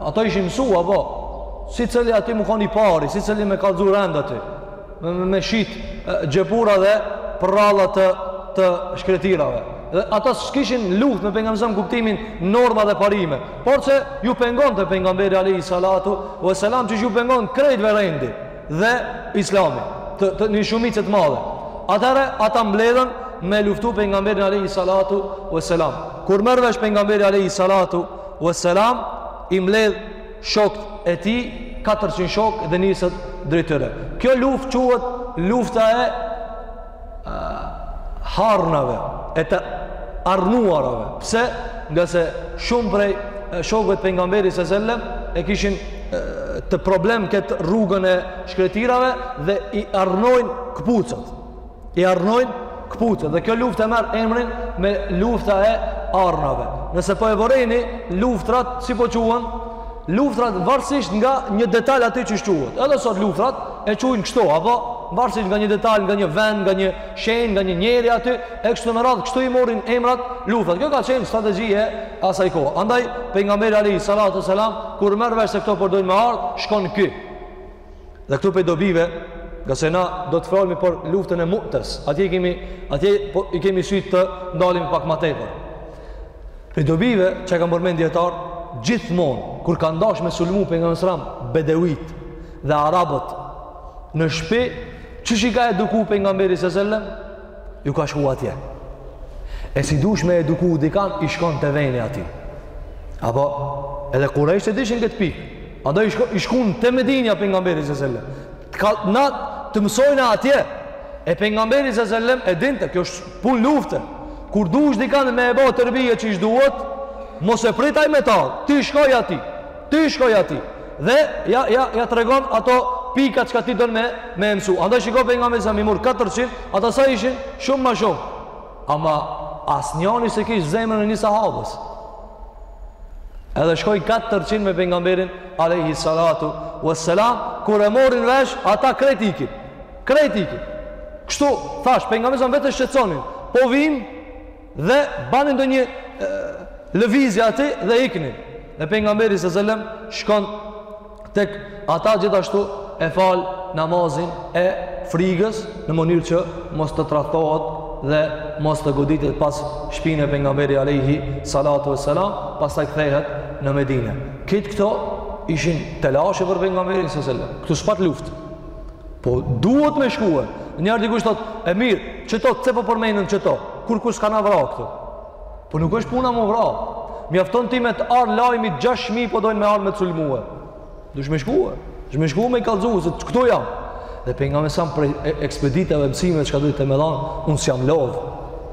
Ata ishin mësu, apo. Secili aty me kon i pari, secili me kallzu rrena aty. Me, me, me shit gjepura dhe përralla të, të shkretirave. Dhe ata s'kishin luft me pejgamberin sesem n'kuptimin norma dhe parime. Porse ju pengonte pejgamberi alejhi salatu ve selam që ju pengon krejtve rendi. dhe islami të, të një shumicë të madhe atëherë ata mbledhen me luftu pejgamberin alejhi salatu ve selam kur merr vesh pejgamberi alejhi salatu ve selam i mbledh shokët e tij 400 shokë dhe niset drejt tyre kjo luftë quhet lufta e harnave e të arnuarave pse ngase shumë prej shokëve të pejgamberit sa selam e kishin të problem këtë rrugën e shkretirave dhe i arnojnë këpucët i arnojnë këpucët dhe kjo luftë e merr emrin me lufta e arnave nëse po e vërejni luftrat si po quhen luftrat varësisht nga një detal aty që shquhet edhe sot luftrat e quajnë kështu apo varësisht nga një detaj nga një vend nga një shenjë nga një njeri aty e kështu me radhë kështu i morrin emrat luftat kjo ka qenë strategji e asaj kohe andaj pejgamberi alejhi salatu wasallam kur merr vesh se këto po dojnë me ardh shkon ky dhe këtu prej dobive ngase na do të folim për luftën e mu'tes atje kemi atje po i kemi sytë të ndalim pak ma tepër Prej dobive çka i kanë përmend dijetarët, gjithmonë kur kanë dashtë me sulmu pejgamberin sallallahu alajhi wasallam bedevitë dhe arabët në shpi, qysh i ka eduku pejgamberi sallallahu alajhi wasallam, ju ka shku atje. E si dush me eduku dikan i shkon te veni i tij. Apo edhe kurejshët e dishin këtë pikë, andaj i shkon i shkon te Medinja pejgamberi sallallahu alajhi wasallam. Na të mësojnë atje. E pejgamberi sallallahu alajhi wasallam e dinte, kjo është Punë lufte. Kur dush dikan me e bo terbije qysh duhet, mos e prit ai me t'ardh. Ti shkoji atij. Ti shkoji atij. Dhe ja ja ja tregon ato pika çka ti don me me e mësu. Andaj shiko pejgamberi sa selam i mur 400, ata sa ishin shumë ma shumë. Ama asnjoni s'e kish zemrën e një sahabës. Edhe shkoi 400 me pejgamberin alayhi salatu wassalam kur e morrin vesh ata krejt ikin. Krejt ikin. Kështu thash, pejgamberin vetëm shqetësonin. Po vim dhe banin ndonjë lëvizje aty dhe iknin. Dhe pejgamberi sa selam shkon tek ata gjithashtu e fal namazin e frigës në mënyrë që mos të tradhtohet dhe mos të goditet pas shpine pejgamberi alayhi salatu wassalam, pastaj kthehet në Medinë. Krejt këto ishin telashe për pejgamberin sa selam. Këtu s'pat luftë. Po duhet me shkue. Një herë dikush thot, e mirë, qëto, çë po përmenen qëto? Kurkush s'kanë vra këtu? Po nuk është puna m'u vra. Mjafton ty me të ardh lajmi 6.000 po dojnë me ardh me të sulmue. Dush me shkue. Dush me shkue me i kallzu, se këtu jam. Dhe pejgamberi sa selam prej ekspeditave mësimeve çka dojtë me dhanë, unë s'jam lodhë.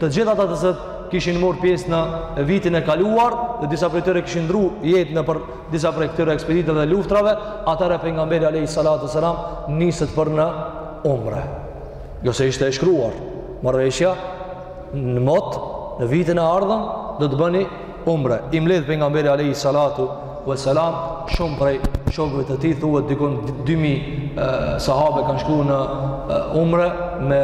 Të gjithë ata të cilët kishin marrë pjesë në vitin e kaluar dhe disa prej tyre kishin ndru jetë nëpër disa prej këtyre ekspeditave dhe luftrave, atëherë pejgamberi alayhi salatu wa salam niset për në umre. Jo se ishte e shkruar, marrëveshja në mot, në vitin e ardhshëm, do të bëni umre, i mbledh pejgamberi alayhi salatu wa salam shumë prej shokëve të tij, thuhet diku 2000 sahabe kanë shkuar në umre me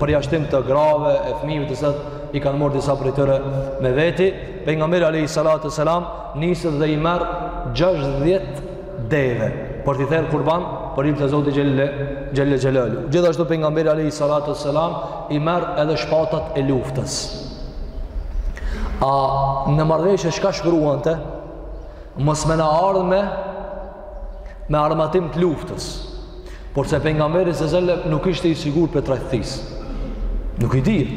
përjashtim të grave e fëmijëve të cilët i kanë marrë disa prej tyre me veti. Pejgamberi alayhi salatu wa salam niset dhe i merr 60 deve për t'i therë kurban për hir të Zotit xhelle xhelaluhu. Gjithashtu pejgamberi alayhi salatu wa salam i merr edhe shpatat e luftës. A në marrëveshje çka shkruante? Mos me na ardhë me me armatim të luftës. Porse pejgamberi s.a.s. nuk ishte i sigurt prej tradhtisë. Nuk i dihet.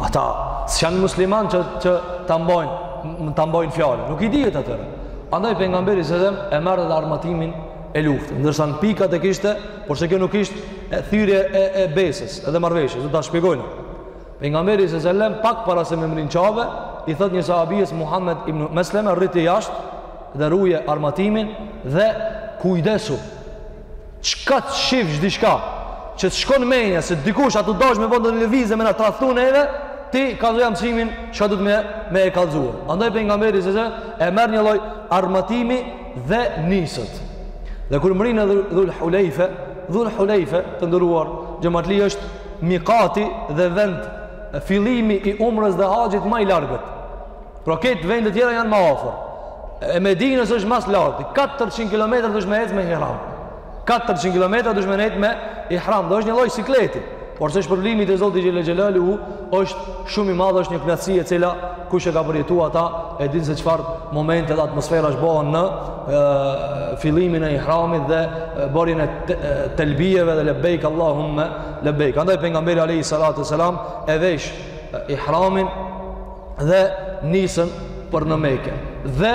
Ata s'janë musliman që, që ta mbajnë, ta mbajnë fjalën. Nuk i dihet atyre. Andaj pejgamberi s.a.s. e merr edhe armatimin e luftës. Ndërsa në pikat e kishte, porse kjo nuk ishte thyerje e, e besës edhe marrëveshjes. Do ta shpjegojmë. Pejgamberi s.a.s. pak para se me mrri n'Qabe, i thotë një sahabi, Muhammed ibn Mesleme, rri ti jashtë dhe ruje armatimin dhe kujdesu. Çka të shifsh diçka, që të shkon menja, se dikush është tu dashtë me bo ndonjë lëvizje me na tradhtu neve, ti kallzoja mësimin çka du të me, me e kallzu. Andaj pejgamberi s.a.s. e merr një lloj armatimi dhe niset. Dhe kur mrrin në dhul hulejfe, dhul hulejfe të nderuar xhematli është mikati dhe vendfillimi i umrës dhe haxhit ma i largët. Po këto vendet tjera janë ma afër. E Medinës është ma së largu, 400 km duhesh me ecë me ihram. 400 km duhesh me ecë me ihram, dhe është një lloj sikleti. Porse shpërblimi te Zoti xhelle xhelaluhu është shumë i madhë, është një knaqësi e cila Kush e ka përjetuar ata e dinë se çfarë momente dhe atmosferash bëhen në e, fillimin e ihramit dhe bërjen e telbijeve dhe lebejk Allahumma lebejk. Andaj pejgamberi alayhi salatu selam e vesh ihramin dhe nisën për në Mekë dhe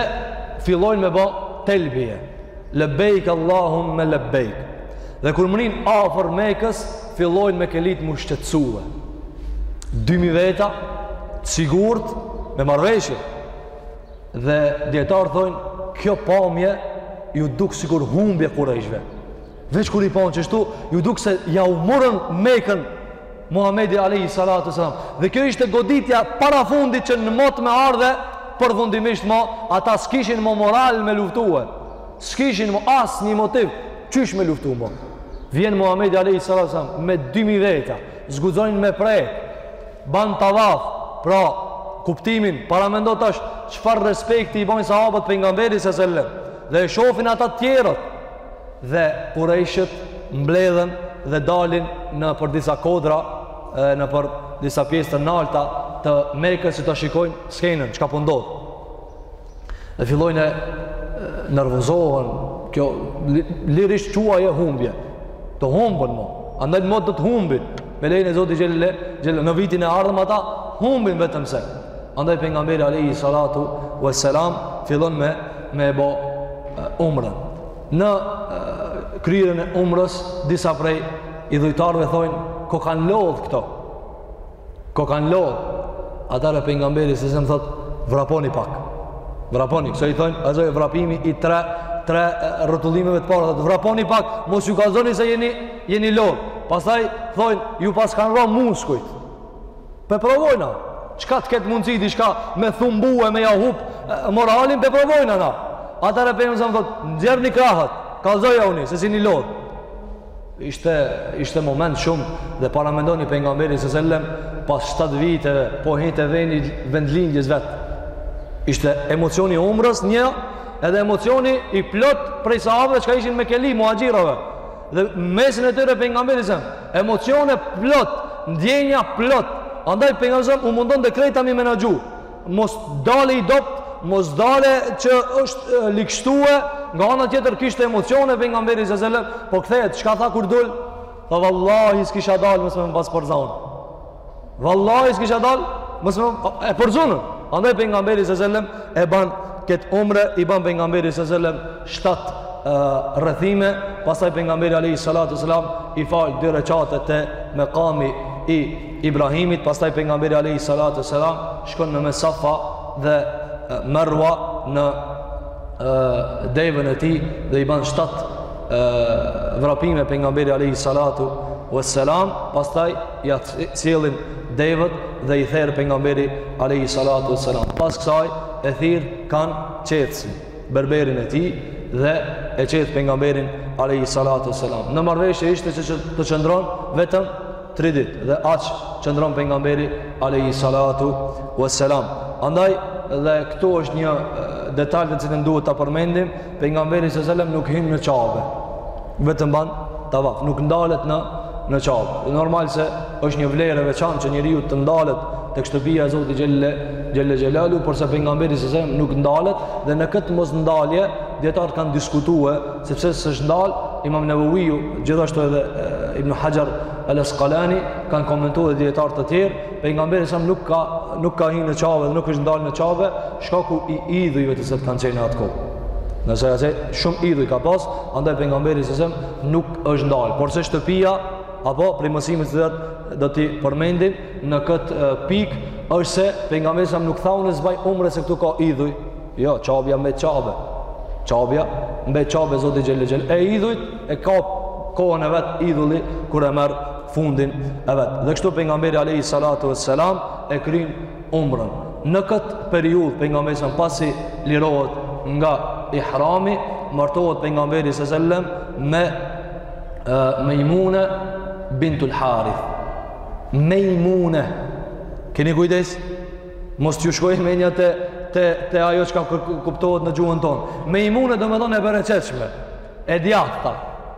fillojnë me bë telbije. Lebejk Allahumma lebejk. Dhe kur mrin afër Mekës, Fillojnë mekelitë m'u shqetsue. Dy mijë veta, të sigurt, me marrëveshje. Dhe dijetarët thojnë, kjo pamje iu duk sikur humbje kurejshve. Veç kur i panë qashtu, iu duk se jau morën Mekën Muhammedi alayhi salatu wa salam. Dhe kjo ishte goditja parafundit që në mot me ardhe, përfundimisht mo, ata s'kishin mo moral me luftue. S'kishin mo asnjë motiv. Qysh me luftu mo? Vjen Muhamedi alejhi salatu selam me dy mijë veta, s'guxojnë me pre, ban tavaf, pra kuptimin, paramendo tash çfarë respekti i bojnë sahabët pejgamberit se sellem, dhe e shofin ata tjerët, dhe kurejshët mbledhen dhe dalin nëpër disa kodra, nëpër disa pjesë të nalta të Mekës që ta shikojnë skenën, çka po ndodh. Po Dhe fillojnë e nervozohen, kjo lirisht quaje humbje, të humbën mo, andaj mo do të humbin, me lejnë e Zotit xhele xhelaluhu, në vitin e ardhëm ata, humbin vetëm se, andaj pejgamberi alejhi salatu ve selam, fillon me, me bo uh, umrën. Në uh, kryerjen e umrës, disa prej idhujtarëve thojnë, kokan lodhë këta, Kokan lodhë, atëherë pejgamberi se sellem thotë, vraponi pak, vraponi, kësaj i thonë, e vrapimi i tre, tre rrotullimeve të parë, thotë, vraponi pak, mos ju kallzoni se jeni, jeni lodhë, pastaj thonë, ju paskan ra muskujt, po provojnë, çka të ketë mundësi, diçka me thumbu e me ja hup moralin po provojnë, na. Atëherë pejgamberi se sellem thotë, nxjerrni krahët, kallzojauni se s'jeni lodhë, Ishte, ishte moment shumë dhe paramendoni pejgamberi se sellem pas 7 viteve po hin te vendi i vendlindjes vet ishte emocioni i umrës një edhe emocioni i plot prej sahabëve çka ishin mekeli muhaxhirëve dhe n'mesin e tyre pejgamberi se sellem emocione plot ndjenja plot andaj pejgamberi se sellem u mundon të krejta mi menaxhu mos dalë i dobët, mos dalë që është ligshtue, nga ana tjetër kishte emocione pejgamberi se sellem, po kthehet, çka tha kur dul? Tha vallahi s'kisha dalë mos me më pas përzan. Vallahi s'kisha dalë mos me më përzanë. Andaj pejgamberi se sellem e ban këtë umre, i ban pejgamberi se sellem shtatë rrethime, pastaj pejgamberi alayhi salatu sallam i fal dy rekate te mekami i Ibrahimit, pastaj pejgamberi alayhi salatu sallam shkon në mes Safa dhe Marwa në devën e tij dhe i ban shtatë vrapime pejgamberi alayhi salatu wassalam, pastaj ja sjellin devët dhe i ther pejgamberi alayhi salatu wassalam. Pas kësaj e thirr kan qethësin. berberin e tij dhe e qeth pejgamberin alayhi salatu selam. Në marrëveshje ishte që të qëndron vetëm 3 ditë dhe aq qëndron pejgamberi alayhi salatu selam. Andaj dhe këtu është një detal të cilën duhet ta përmendim, pejgamberi sallallahu alajhi wasallam nuk hin në Qabe. vetëm ban tavaf, nuk ndalet në në Qabe. Dhe normal se është një vlerë e veçantë që njeriu të ndalet tek shtëpia e Zotit Xhele Xhele Xhelaluhu, porse Pejgamberi s.a.s. nuk ndalet dhe në këtë mosndalje dijetarët kanë diskutue se pse s'është ndal Imam Nawawi gjithashtu edhe Ibn Hajar Al-Asqalani kanë komentu edhe dijetarët të tjerë Pejgamberi s.a.s. nuk ka nuk ka hi në Qabe dhe nuk është ndalë në Qabe, shkaku i idhujve të cilët kanë qenë atë kohë. Në sensin se shumë idhuj ka pas, andaj Pejgamberi s.a.s. nuk është ndalë. Porse shtëpia apo prej mësimeve të cilat do t'i përmendim në kët pik është se Pejgamberi s.a.s. nuk tha unë s'baj umre se këtu ka idhuj. Jo, Qabja mbet Qabe. Qabja mbet Qabe e Zotit xhele xhele. E idhujt e ka kohën e vet idhulli kur e merr fundin e vet. Dhe kështu pejgamberi alayhi salatu vesselam e kryen umrën. Në këtë periudhë Pejgamberi s.a.s. pasi lirohet nga ihrami, martohet Pejgamberi s.a.s. me Mejmune bintul Harith. Mejmune. Keni kujdes, mos t'ju shkojë menja te te te ajo çka kuptohet në gjuhën tonë. Mejmune domethonë e bereqetshme. E djathta.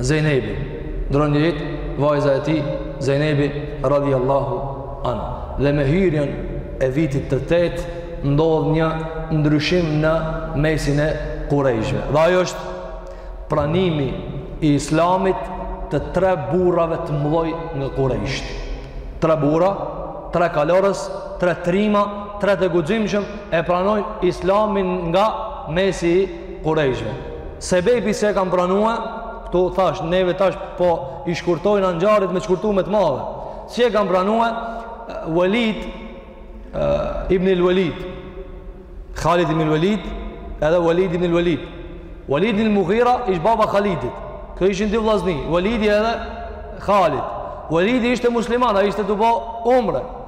Zejnebi, ndërron jetë, vajza e tij, Zejnebi, radijallahu anha. Dhe me hyrjen e vitit të tetë, ndodh një ndryshim në mesin e kurejshve. Dhe ajo është pranimi i islamit të tre burrave të mdhoj nga kurejsht. Tre burra, tre kalorës, tre trima, tre të guximshëm e pranojnë islamin nga mesi i kurejshve. Kurejshve. Sebebi se e kanë pranue, këtu thash, neve tash po i shkurtojmë ngjarjet në shkurtim të madhe. Si e kanë pranue, Walid, uh, Ibn il Walid, Khalid Ibn il Walid, edhe Walid Ibn il Walid. Walid Ibn il Mughira ish baba Khalidit. Këto ishin dy vllazni, Walidi edhe Khalid. Walidi ishte musliman, ai ishte tu bo umre.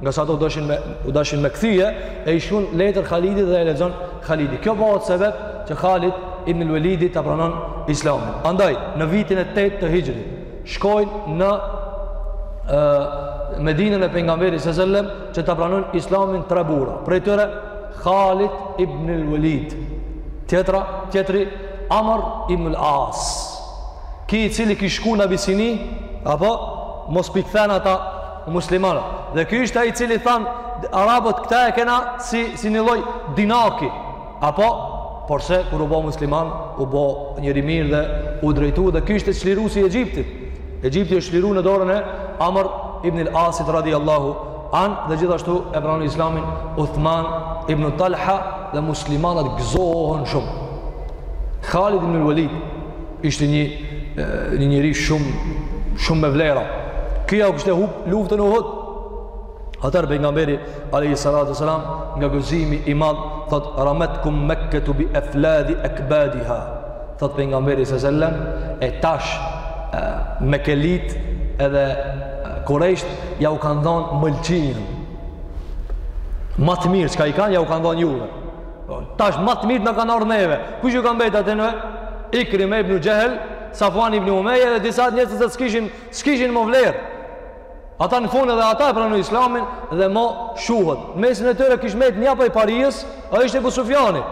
nga se ato u dashin me u dashin me kthye e i shkrun letër Khalidit dhe e lexon Khalidi. Kjo bohet sebeb që Khalid ibn al-Walidi ta pranon Islamin. Andaj në vitin e 8 të Hixhrit shkojnë në ë Medinën e pejgamberit s.a.s. që ta pranojnë Islamin tre burra. Prej tyre Khalid ibn al-Walid. Tjetra, tjetri Amr ibn al-As. Ky i cili kish shku në Abisini, a mos po i kthen ata muslimanët. Dhe ky ishte ai i cili thanë arabët këta e kena si si një lloj dinaki. Apo porse kur u bo musliman, u bo njeri i mirë dhe u drejtu dhe ky ishte çliruesi i Egjiptit. Egjipti është çliru në dorën e Amr ibn al-Asit radijallahu anh dhe gjithashtu e pranon Islamin Uthman ibn Talha dhe muslimanët gëzohen shumë. Khalid ibn al-Walid Ishte një një njeri shumë shumë me vlera. Ky jau kishte hup luftën e Uhudit. Atëherë pejgamberi alayhi salatu wasalam nga gëzimi i madh thot rametkum Mekketu bi efladhi akbadiha. Thot pejgamberi sallallahu alaihi wasallam e tash mekelitë edhe kurejshët jau kanë dhonë mëlçinë ma të mirë çka i kanë jau kanë dhonë juve. Tash ma të mirët na kanë ardh neve. Kush ju ka mbet atyne Ikrime ibn Xhehl, Safuan ibn Umeje dhe disa njerëz që s'kishin s'kishin mo vlerë. Ata në fund edhe ata e pranuan Islamin dhe mo shuhet. N'mesin e tyre kish mbet një ajo paria, ai ishte Abu Sufjani.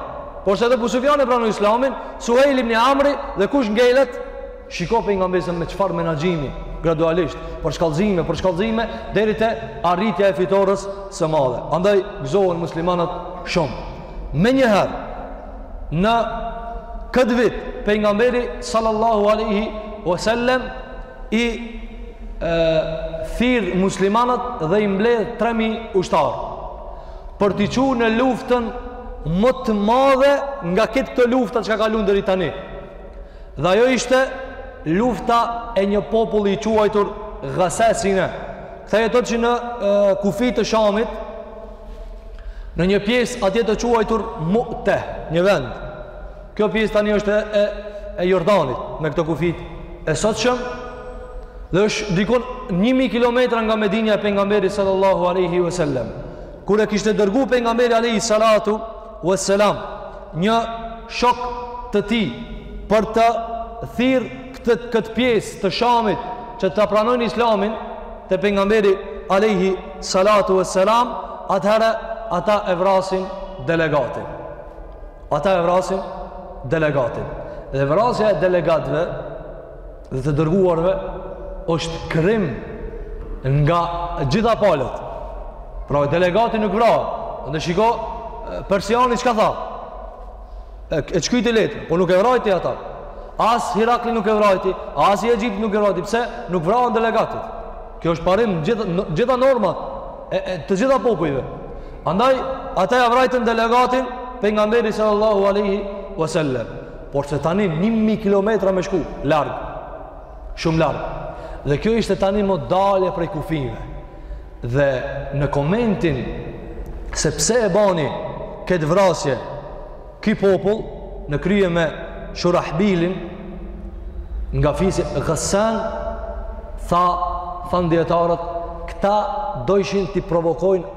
Por se edhe Abu Sufjani pranon Islamin, Suhejl ibn Amri dhe kush ngelet Shiko pejgamberi me çfarë menaxhimi, gradualisht, për shkallëzime, për shkallëzime deri te arritja e fitores së madhe. Andaj gëzohen muslimanët shumë. Menjëherë në këtë vit pejgamberi sallallahu alaihi wasallam i e, thirr muslimanët dhe i mbledh 3000 ushtarë për t'i çuar në luftën më të madhe nga këto lufta që ka kalun deri tani. Dhe ajo ishte lufta e një populli i quajtur Ghasasina. Këta jetojshin në e, kufi të Shamit, në një pjesë atje të quajtur Mu'te, një vend. Kjo pjesë tani është e, e Jordanit, me këto kufijtë e sotshëm, dhe është dikun 1.000 km nga Medinja e pejgamberit sallallahu aleyhi ve sellem. Kur e kishte dërgu pejgamberi alaihi salatu was salam një shok të tij për të thirr këtë këtë pjesë të Shamit që ta pranojnë Islamin te pejgamberi alaihi salatu was salam atëherë ata e vrasin delegatin. Ata e vrasin delegatin. Dhe vrasja e delegatëve dhe të dërguarve është krim nga të gjitha palët pra delegati nuk vrahet dhe shiko persiani çka tha e, e shkyjti letrën po nuk e vrajti ata as Hirakli nuk e vrajti as i Egjiptit nuk e vrajti pse nuk vrahen delegatët kjo është parim gjitha, gjitha normat e, e, të gjitha popujve andaj ata ja vrajtën delegatin pejgamberit sallallahu aleyhi wasallam Por se tani 1000 kilometra me shku larg. Shumë larg. Dhe kjo ishte tani mo dalje prej kufijve. Dhe në komentin se pse e bani këtë vrasje ky popull në krye me Shurahbilin nga fisi Ghassan tha thanë dijetarët këta dojshin t'i provokojnë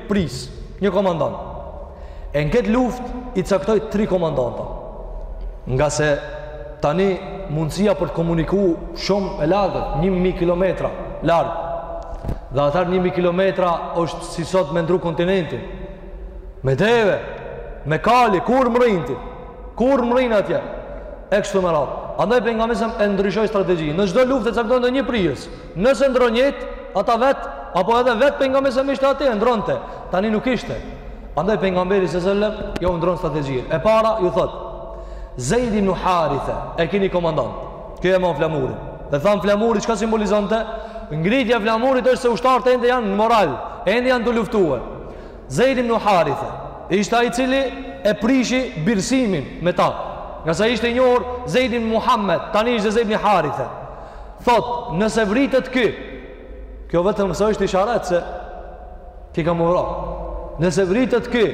prijës, një komandant. E në këtë luftë i caktoi tri komandanta. Ngase tani mundësia për të komuniku shumë e largët, një mijë kilometra larg. Dhe atëherë një mijë kilometra është si sot me ndrru kontinentin. Me deve, me kali, kur mrrin ti, kur mrrin atje. E kështu me radhë. Andaj Pejgamberi alejhi selam e ndryshoi strategjinë. Çdo luftë e caktonte një prijës. Nëse ndrron jetë, ata vetë, apo edhe vetë Pejgamberi alejhi selam ishte aty, e ndrronte, tani nuk ishte. Andaj Pejgamberi alejhi selam e ndrron strategjinë. E para, ju thotë, Zejd ibn Harithe e kini komandant, ky e man flamurin. Dhe thamë flamuri, çka simbolizonte? Ngritja e flamurit është se ushtarët ende janë në moral, ende janë tu luftu. Zejd ibn Harithe ishte ai i cili e prishi birësimin me ta. Ngase ishte i njohur Zejd ibn Muhammed, tani ishte Zejd ibn Harithe. Thotë, nëse vritet ky, kjo vetëm se është isharet se ky ka m'u vra. Nëse vritet ky,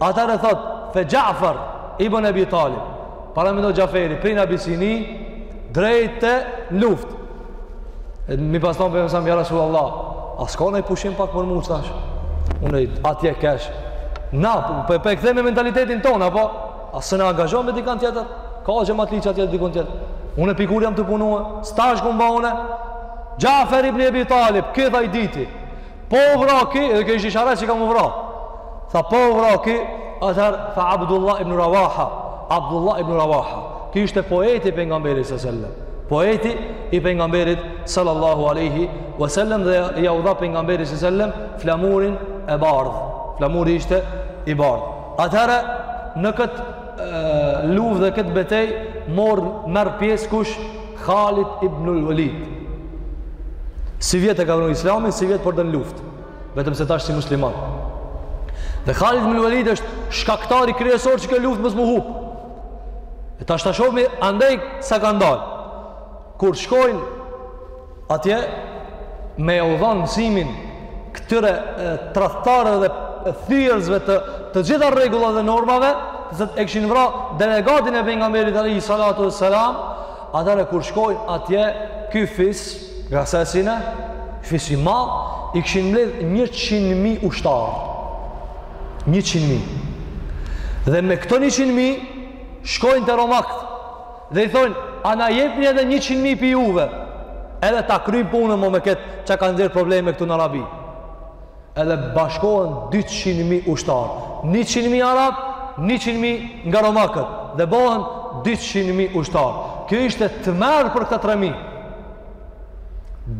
atëherë thotë, fe Xhafer ibn Ebi Talib, paramendo Xhaferi, prej Abisinie, drejt e n'luftë. E me i pas thonë Pejgamberit alejhi selam, ja Rasul Allah, a s'ka naj pushim pak për mu, qe tash? Unë atje kesh. Na, po e kthejmë me mentalitetin tonë, apo? A s'e angazhon me dikan tjetër? Ka xhematli, ça tjetër dikon tjetër? Unë prej kur jam tu punu, stash ku mba une? Xhafer ibn Ebi Talib, ky, tha, i dyti. Po u vra ky, edhe kjo ish isharet që ka m'u vra. Tha po u vra ky, atëherë, tha Abdullah ibn Rawaha. Abdullah ibn Rawaha. Ky ishte poeti i Pejgamberit alejhi selam. Poeti i Pejgamberit sallallahu aleyhi wa sellem dhe jau dha Pejgamberi alejhi selam flamurin e bardhë. Flamuri ishte i bardhë. Atëherë në këtë luftë dhe këtë betejë mor merr pjesë kush Khalid ibn al-Walid. Sivjet e ka pranu Islamin, sivjet po del n'luftë, vetëm se tash si musliman. Dhe Khalid ibn al-Walid është shkaktari kryesor që kjo luftë mos m'u hup. E tash ta shohmi andej ça ka ndodh. Kur shkojnë Atje me u dhanë mësimin këtyre trathtarëve dhe thyerësve të të gjitha rregullave dhe normave, të cilët e kishin vra delegatin e pejgamberit alejhi salatu wassalam, atëherë kur shkojnë atje ky fis, Gasasina, fis i madh, i kishin mbledh 100.000 ushtarë. 100.000. Dhe me këto 100.000 shkojnë te Romakët Dhe i thonë, a na jepni edhe njëqind mijë prej juve, edhe ta kryjmë punën mo me këtë që ka nxjerrë probleme këtu në Arabi. Edhe bashkohen dyqind mijë ushtarë, njëqind mijë arabë, njëqind mijë nga romakët, dhe bëhen dyqind mijë ushtarë. Kjo ishte tmerr për këta tre mijë.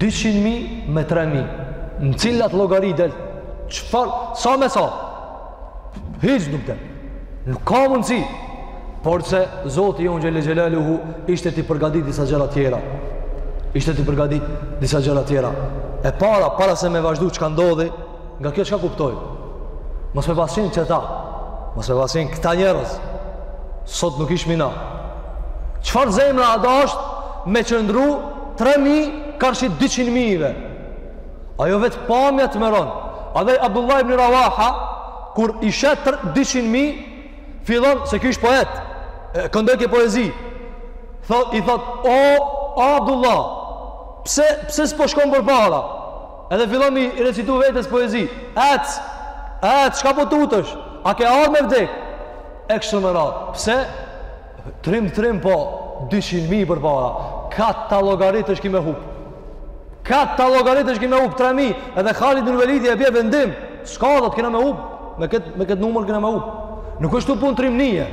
200 mijë me 3 mijë në cilat llogari del çfarë, sa me sa hiç nuk del nuk ka mundësi por se Zoti Jonë Xhele Xhelaluhu ishte t'i përgatit disa gjëra tjera ishte t'i përgatit disa gjëra tjera e para, para se me vazhdu çka ndodhi Nga kjo çka kuptoj? Mos me pas qenë qeta, mos me pas qenë këta njerëz, sot nuk ishmi na. Çfarë zemra ajo është me qëndru 3.000 karshi 200.000-ve? Ajo veç pamja të tmerron. A dhe Abdullah ibn Rawaha, kur i sheh 200.000, fillon se ky ish poet, këndojke poezi, thot, i thot, o, o Abdullah, pse, pse s'po shkon përpara? Edhe fillon me i recitu vetes poezi. Ec! Ec, çka po tutesh? A ke ardh me vdek? E kështu me radhë. Pse? Trim trim po 200 mijë përpara. Kah ta llogaritësh ki me hup. Kah ta llogaritësh ki me hup 3 mijë. Edhe Khalid bin Velidi e bie vendim. S'ka dert kena me hup. Me kët me kët numër kena me hup. Nuk asht ktu pun trimnie.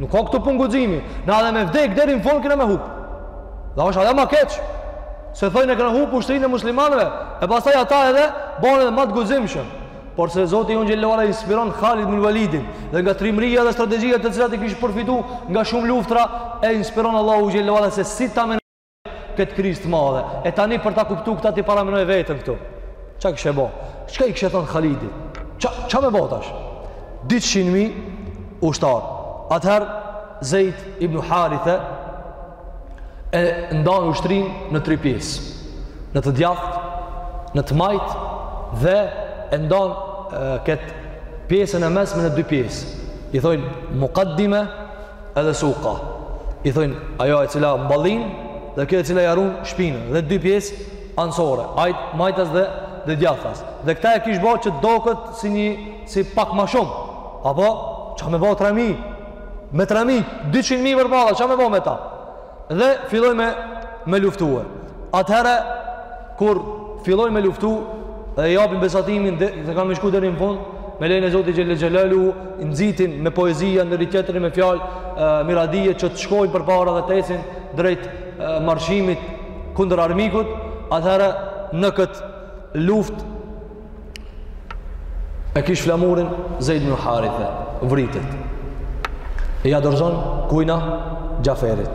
Nuk ka këtu pun guximi. Na edhe me vdek deri në fund kena me hup. Dhe asht edhe ma keq. Se thojn e kena hup ushtrinë e muslimanëve e pastaj ata edhe bon edhe ma të guximshëm. Por se Zoti Jon Xhele ve Ala inspiron Khalid ibn Walidin dhe nga trimëria dhe strategjia të cilat i kish përfitu nga shumë luftra e inspiron Allahu Xhele ve Ala se si ta menaxhojnë këtë kriz të madhe. E tani për ta kuptu këta ti paramenoj veten këtu. Ça kishe bo? Çka i kishe thonë Khalidi? Ça, ça me bo tash? 200.000 ushtarë. Atëherë Zejt ibn Harithe e ndan ushtrin në tri pjesë në të djathtë në të majtë dhe e ndan këtë pjesën e mesme në dy pjesë i thojnë mukaddime edhe suka i thojnë ajo e cila mban ballin dhe kjo e cila ia run shpinën dhe dy pjesë ansore ajt, majtas dhe, dhe djathtas dhe këta e kish bo që doket si një si pak ma shumë apo ça me bo tre mijë me tre mi, dyqin mi përballë, ça me bo me ta? Dhe fillojn me, me luftue. Atëherë, kur fillojn me luftu, dhe japin besatimin, dhe, se kam me shku deri në fund, me lejnë e Zotit Xhele Xhelalu, nxitin me poezia, njëri-tjetrin me fjalë, miradije, që të shkojnë përpara dhe të ecin drejt marshimit kundër armikut, atëherë në këtë luft, E kish flamurin Zeid ibn Harithe, vritet. E ja dorëzon kujna Xhaferit.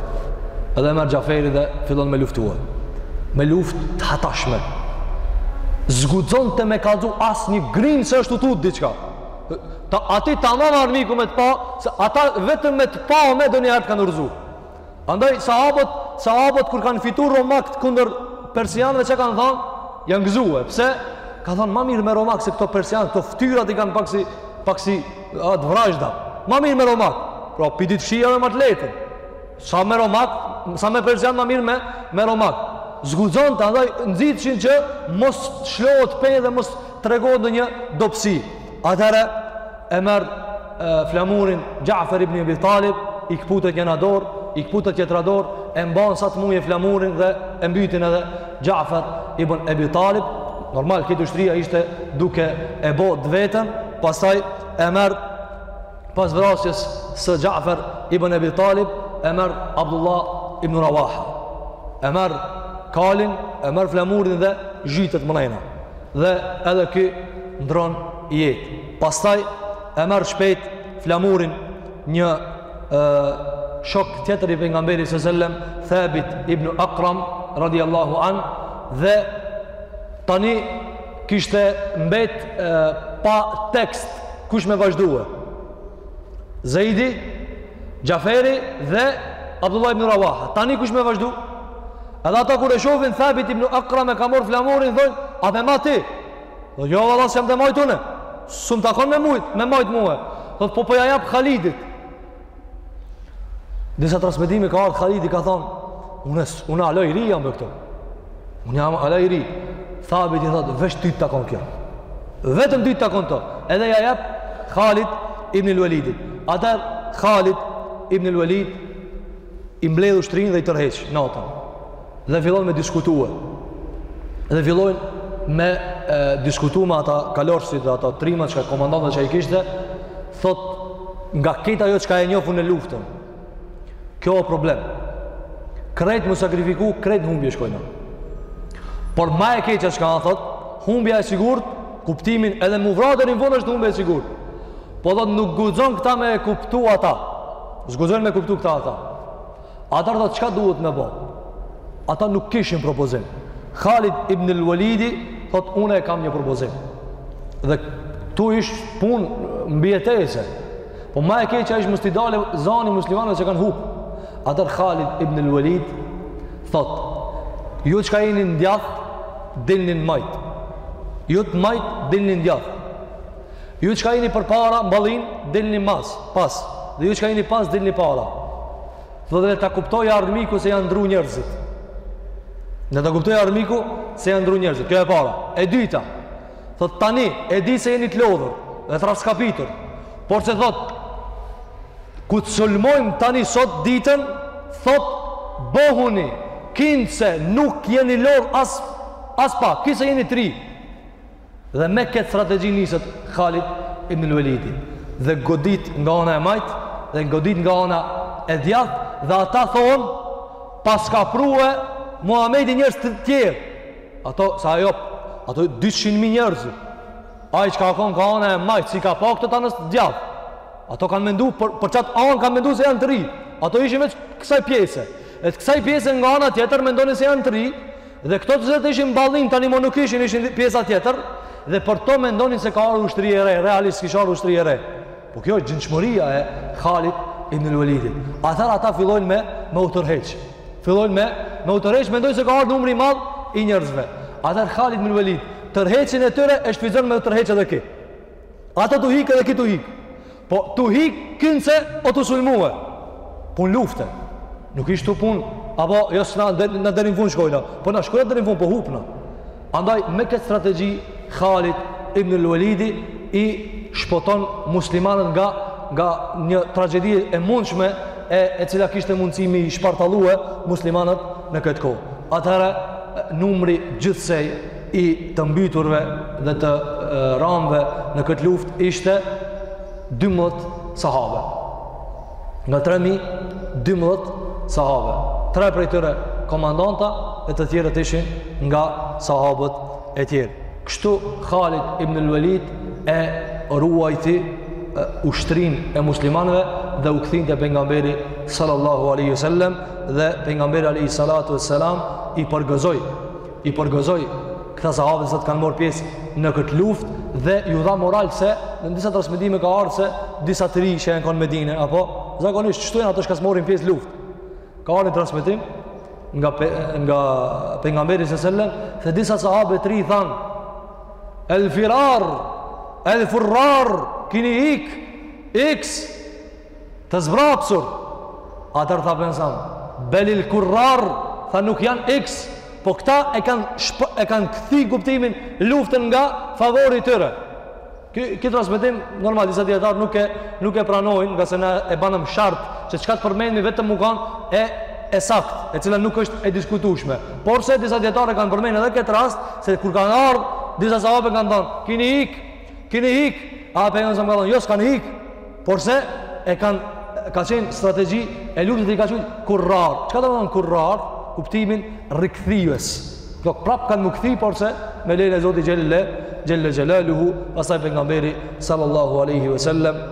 Edhe e merr Xhaferi dhe fillon me luftue. Me luftë të hatashme. S'guxonte me kallzu asnjë grimë se është tu tut diçka. Ta, ati tamam armiku me të pa, se ata vetëm me të pa menjëherë të kanë rrëzu. Andaj, sahabët, sahabët kur kanë fitur romakt kunder persianëve që kanë thanë, janë gëzue. Pse? Ka thonë, ma mirë me romakt se këta persianë, këta ftyrat i kanë pak si, pak si të vrazhda. Ma mirë me romakt. Pra, pi dy t'kqijave ma të letën. Sa me romakt, sa me persianë, ma mirë me, me romakt. S'guxon, andaj nxitshin që mos shlohët pej dhe mos tregohet ndonjë dobsi. Atëherë e merr flamurin Xhafer ibn Abi Talib, i kputet njëna dorë, i kputet tjetra dorë, e mban sa të muje flamurin dhe e mbytin edhe Xhafer ibn Abi Talib. Normal këtë ushtria ishte duke e bo veten, pastaj e merr pas vrasjes së Xhafer ibn Abi Talib, e merr Abdullah ibn Rawaha. E merr kalin, e merr flamurin dhe zhytet mrena. Dhe edhe ky ndron jetë. Pastaj e merr shpejt flamurin një e, shok tjetër i pejgamberit sallallahu alajhi wasallam, Thabit ibn Akram radiallahu an dhe tani kishte mbet e, pa tekst kush me vazhdue. Zeidi, Xhaferi dhe Abdullah ibn Rawaha. Tani kush me vazhdu? Edhe ata kur e shohin Thabit ibn Akram e ka morr flamurin, thonë, "A e ma ti?" Thotë, "Jo, valla, s'jam tu e majtë unë. S'um takon me mujt, me majtë mua." Thotë, "Po po ja jap Khalidit." Disa transmetime ka ardhur Khalidi ka thonë, "Unë unë hala i ri jam me këto." Unë jam hala i ri. Thabit i thotë, "Veç ty të takon kjo." Vetëm ty të takon kjo. Edhe ja jep Khalid ibn al-Walidit. Atëherë Khalid ibn al-Walid I mbledh ushtrinë dhe i tërheq natën. Dhe fillon me diskutue. Dhe fillojnë me e, diskutu me ata kalorësit dhe ata trimat çka komandantët që i kishte, thot nga krejt ajo çka e njoh unë luftën. Kjo o problem. Krejt mu sakrifiku, krejt n'humbje shkojna. Por ma e keqja çka o thot, humbja e sigurt, kuptimin edhe mu vra deri n'fund është humbja e sigurt. Po thot nuk guxon këta me e kuptu ata. S'guxojnë me kuptu këta ata. Atëherë tha qka duhet me bo? Ata nuk kishin propozim. Khalid ibn al Walidi, thot, une e kam një propozim. Dhe ktu ish pun mbijetese. Po ma e keqja ish mos t'i dale zani muslimanëve që kanë hupë. Atëherë Khalid ibn al Walid, thot, ju qka jeni në djathtë, dilni n'majtë. Ju të majtë, dilni n'djathtë. Ju çka jeni përpara, n'ballin, dilni mas, pas. Dhe ju çka jeni pas, dilni para. Tho ne ta kuptoj armiku se janë ndru njerëzit. Ne ta kuptoj armiku se janë ndru njerëzit. Kjo e para. E dyta, thot tani, e di se jeni të lodhur, dhe të raskapitur. Por se thot, kur të sulmojmë tani sot ditën, thot, bohuni, kinëse nuk jeni lodhë as, aspak, kinëse jeni tri, Dhe me këtë strategji nisët Khalid ibn Velidi dhe godit nga ana e majt dhe godit nga ana e djath dhe ata thonë paska prue Muhamedi njerëz të tjerë ato sa ajo ato 200.000 njerëz ai çka ka konë nga ana e majt s'i ka pa këto t'anës djath ato kanë mendu për, për qatë anë kanë mendu se janë të ri ato ishin veç kësaj pjese e këto kësaj pjese nga ana tjetër mendonin se janë të ri Dhe këto të zezë ishin n'ballin, tani mo nuk ishin, ishin pjesa tjetër, dhe për to mendonin se ka ardh ushtri e re, realisht s'kish ardh ushtri e re. Po kjo është xhençmëria e Khalid ibnul Velidit. Atër ata fillojnë me, me u tërheq. Fillojnë me, me u tërheq, mendojnë se ka ardh numri i madh i njerëzve. Atër Khalid ibnul Velid, tërheqjen e tyre e shfrytzon me u tërheq edhe ky. Ato tu hik edhe ky tu hik. Po tu hik kinse o tu sulmue. Pun lufte. Nuk isht e pun, apo jo se ne deri n'fun shkojna. Po na shkojna deri n'fun, po hupna. Andaj me këtë strategji, Khalid ibnul Velidi i shpoton muslimanët nga, nga një tragjedi e mundshme e, e cila kishte mundësi me i shpartallue muslimanët në këtë kohë. Atëherë, numri gjithsej i të mbyturve dhe të ramve në këtë luft ishte 12 sahabe. Nga 3.000, 12 sahabe. Tre prej tyre komandanta e të tjerët ishin nga sahabët e tjerë. Kështu Khalid ibnul Velid e ruajti ushtrin e muslimanve dhe u kthyn te pejgamberi sallallahu aleyhi sallam dhe pejgamberi aleyhi sallatu e sallam i përgëzoj i përgëzoj këta sahabët që kanë marrë pjesë në këtë luftë dhe ju dha moral se në disa transmetime ka ardhur se disa të rinj që janë kon n'Medinë apo zakonisht shtu janë ato që s'marrin pjesë n'luftë. Ka ardhur në transmetim nga pe, nga pejgamberi sallallahu alajhi wasallam se disa sahabë të rinj thanë El firar, el furrar, kini ik, iks, Të zbrapsur! Atëherë tha Ben Zam, Belil Kurrar, tha nuk janë iks, po këta e kanë shpë, e kanë kthi kuptimin luftën nga favori i tyre. Ky ky transmetim normal disa dietar nuk e nuk e pranojnë, nga se na e banëm shart që çka të përmendmi vetëm me kanë e e sakt, e cila nuk është e diskutueshme. Porse disa dietarë kanë përmendur edhe këtë rast se kur kanë ardhur disa sahabe kanë thënë, "Kini ik, Kini hik, a pejgamberi sellem ka thonë, jo s'kanë hik, por se e kanë, ka qenë strategji e luftës i ka qujt kurrar. Çka do me thon kurrar? Kuptimin rikthyes. Do prapë kanë m'u kthi, por se me lejen e Zotit Xhelle, Xhelle Xhelaluhu, pasaj pejgamberi, sallallahu aleyhi ve sellem,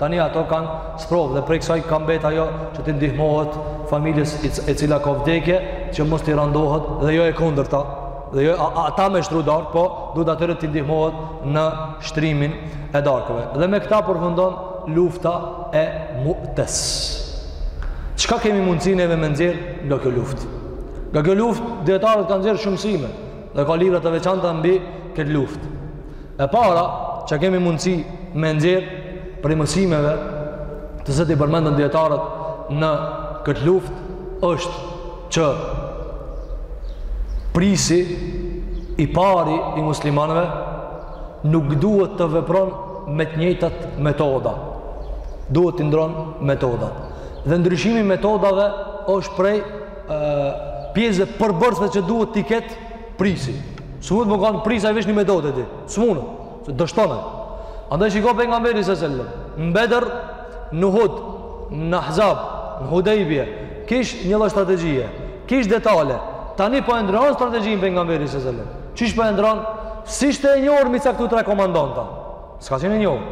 Tani ato kanë sprovë dhe prej kësaj ka mbet ajo që t'i ndihmohet familjes e cila ka vdekje që mos t'i randohet dhe jo e kundërta dhe jo ata me shtru darkë po duhet atyre t'i ndihmohet në shtrimin e darkëve dhe me këta përfundon lufta e Mu'tes çka kemi mundësi neve me nxjerr nga kjo luftë nga kjo luftë dijetarët kanë nxjerr shumë mësime dhe ka libra të veçanta mbi këtë luftë E para që kemi mundësi me nxjerr prej mësimeve të cilat i përmendin dijetarët në këtë luftë është që prisi i pari i muslimanëve nuk duhet të vepron me të njëjtat metoda duhet t'i ndrron metodat dhe ndryshimi i metodave është prej pjesëve përbërëse që duhet t'i ketë Prisi. Së mund të më kanë prisa i vishë një metodë e ti. S'mundet. Se dështon ai. Andaj shiko pejgamberi së sellem. Në Bedër, në Uhud, në Ahzab, në Hudejbije. Kish një lloj strategjie. Kish detale. Tani po e ndrron strategjinë pejgamberi së sellem. Qysh po e ndrron? S'ishte e njohur m'i caktu tre komandanta. S'ka qenë e njohur.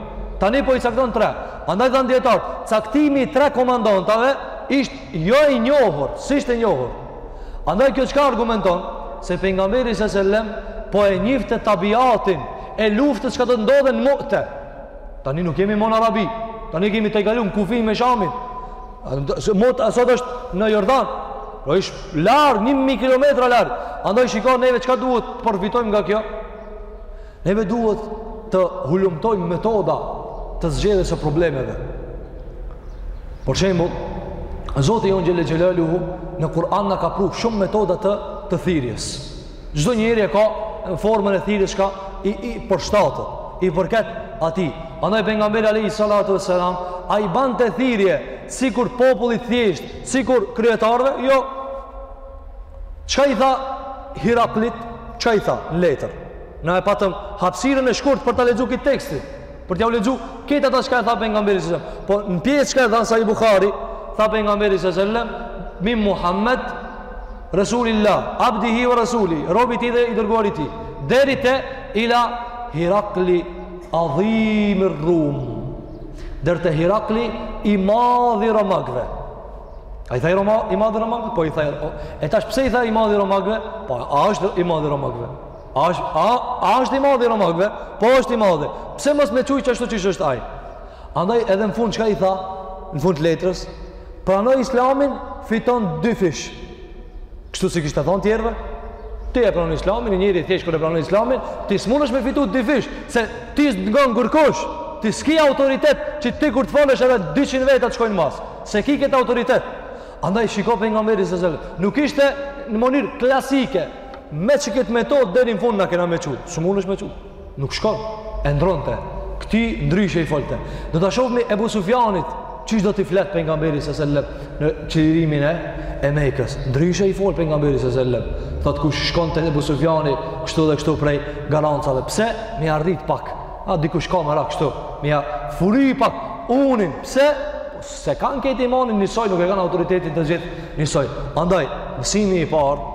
Tani po i cakton tre. Andaj thanë dijetarët, caktimi i tre komandantave ishte jo e njohur, s'ishte e njohur. Andaj kjo çka argumenton, se pejgamberi se selem, po e njifte tabiatin e luftës çka do të ndodhë në Mu'te. Tani nuk jemi mo n'Arabi, tani kemi tejkalu në kufi me Shamin. Mu'te sot është në Jordan, po ish larg, një mi kilometra larg. Andaj shiko neve çka duhet të përfitojmë nga kjo, Neve duhet të hulumtojmë metoda të zgjedhjes së problemeve. Për shembull, Zoti jonë Xhelle Xhelaluhu në Kur'an na ka pru shumë metoda të të thirrjes. Çdo njeri e ka formën e thirrjes çka i i përshtatet, i përket atij. Andaj pejgamberi alayhi salatu wasalam a i bante thirrje sikur popullit të thjeshtë, sikur kryetarëve, jo Çka i tha Hiraklit? Çka i tha në letër? Na e patëm hapësirën e shkurt për ta lexuar këtë tekstin, për t'jau lexu këtë ata çka e tha pejgamberi sallallahu alajhi wasallam. Po në pjesë çka e tha Sahih Buhari, tha pejgamberi sallallahu alajhi wasallam, "Min Muhammed Resulillah, abdihi wa rasuli, robi i tij dhe i dërguari i tij, deri te ila Hirakli adhimir Rum." Deri te Hirakli i madhi i romakëve. A i tha Roma, i madhi romakëve? Po i tha, o, e tash pse i tha i madhi i romakëve? Po a është i madhi i romakëve? A është, a, a është i madhi i romakëve? Po është i madhi. Pse mos me qujt ashtu qysh është ai? Andaj edhe në fund, çka i tha? Në fund t'letrës? Pranoje islamin, fiton dyfish. Kështu s'i kishte thonë tjerve. Ti e pranon islamin, ni njeri i thjeshtë kur e pranon islamin, ti s'munesh me fitu dyfish, se ti s'të ngon kërkush, ti s'ki autoritet që ti kur të folësh edhe 200 veta të shkojnë mas. S'e ki këtë autoritet. Andaj shiko pejgamberi sa selam. Nuk ishte në mënyrë klasike. Veç këtë metodë deri në fund na kena me çu. S'mundesh me çu. Nuk shkon. E ndronte. Këtij ndryshe i folte. Do ta shohmi Ebu Sufjanit qysh do t'i flet pejgamberi sa selam në çlirimin e e Mekës. Ndryshe i fol pejgamberi sa selam. Thot kush shkon te Ebu Sufjani kështu dhe kështu prej garancave. Pse? Me ia rrit pak. A dikush ka merak kështu, me ja fry pak unin, pse? Po, s'e kanë kejt imanin njësoj, nuk e kanë autoritetin të gjithë njësoj. Andaj, mësimi i parë,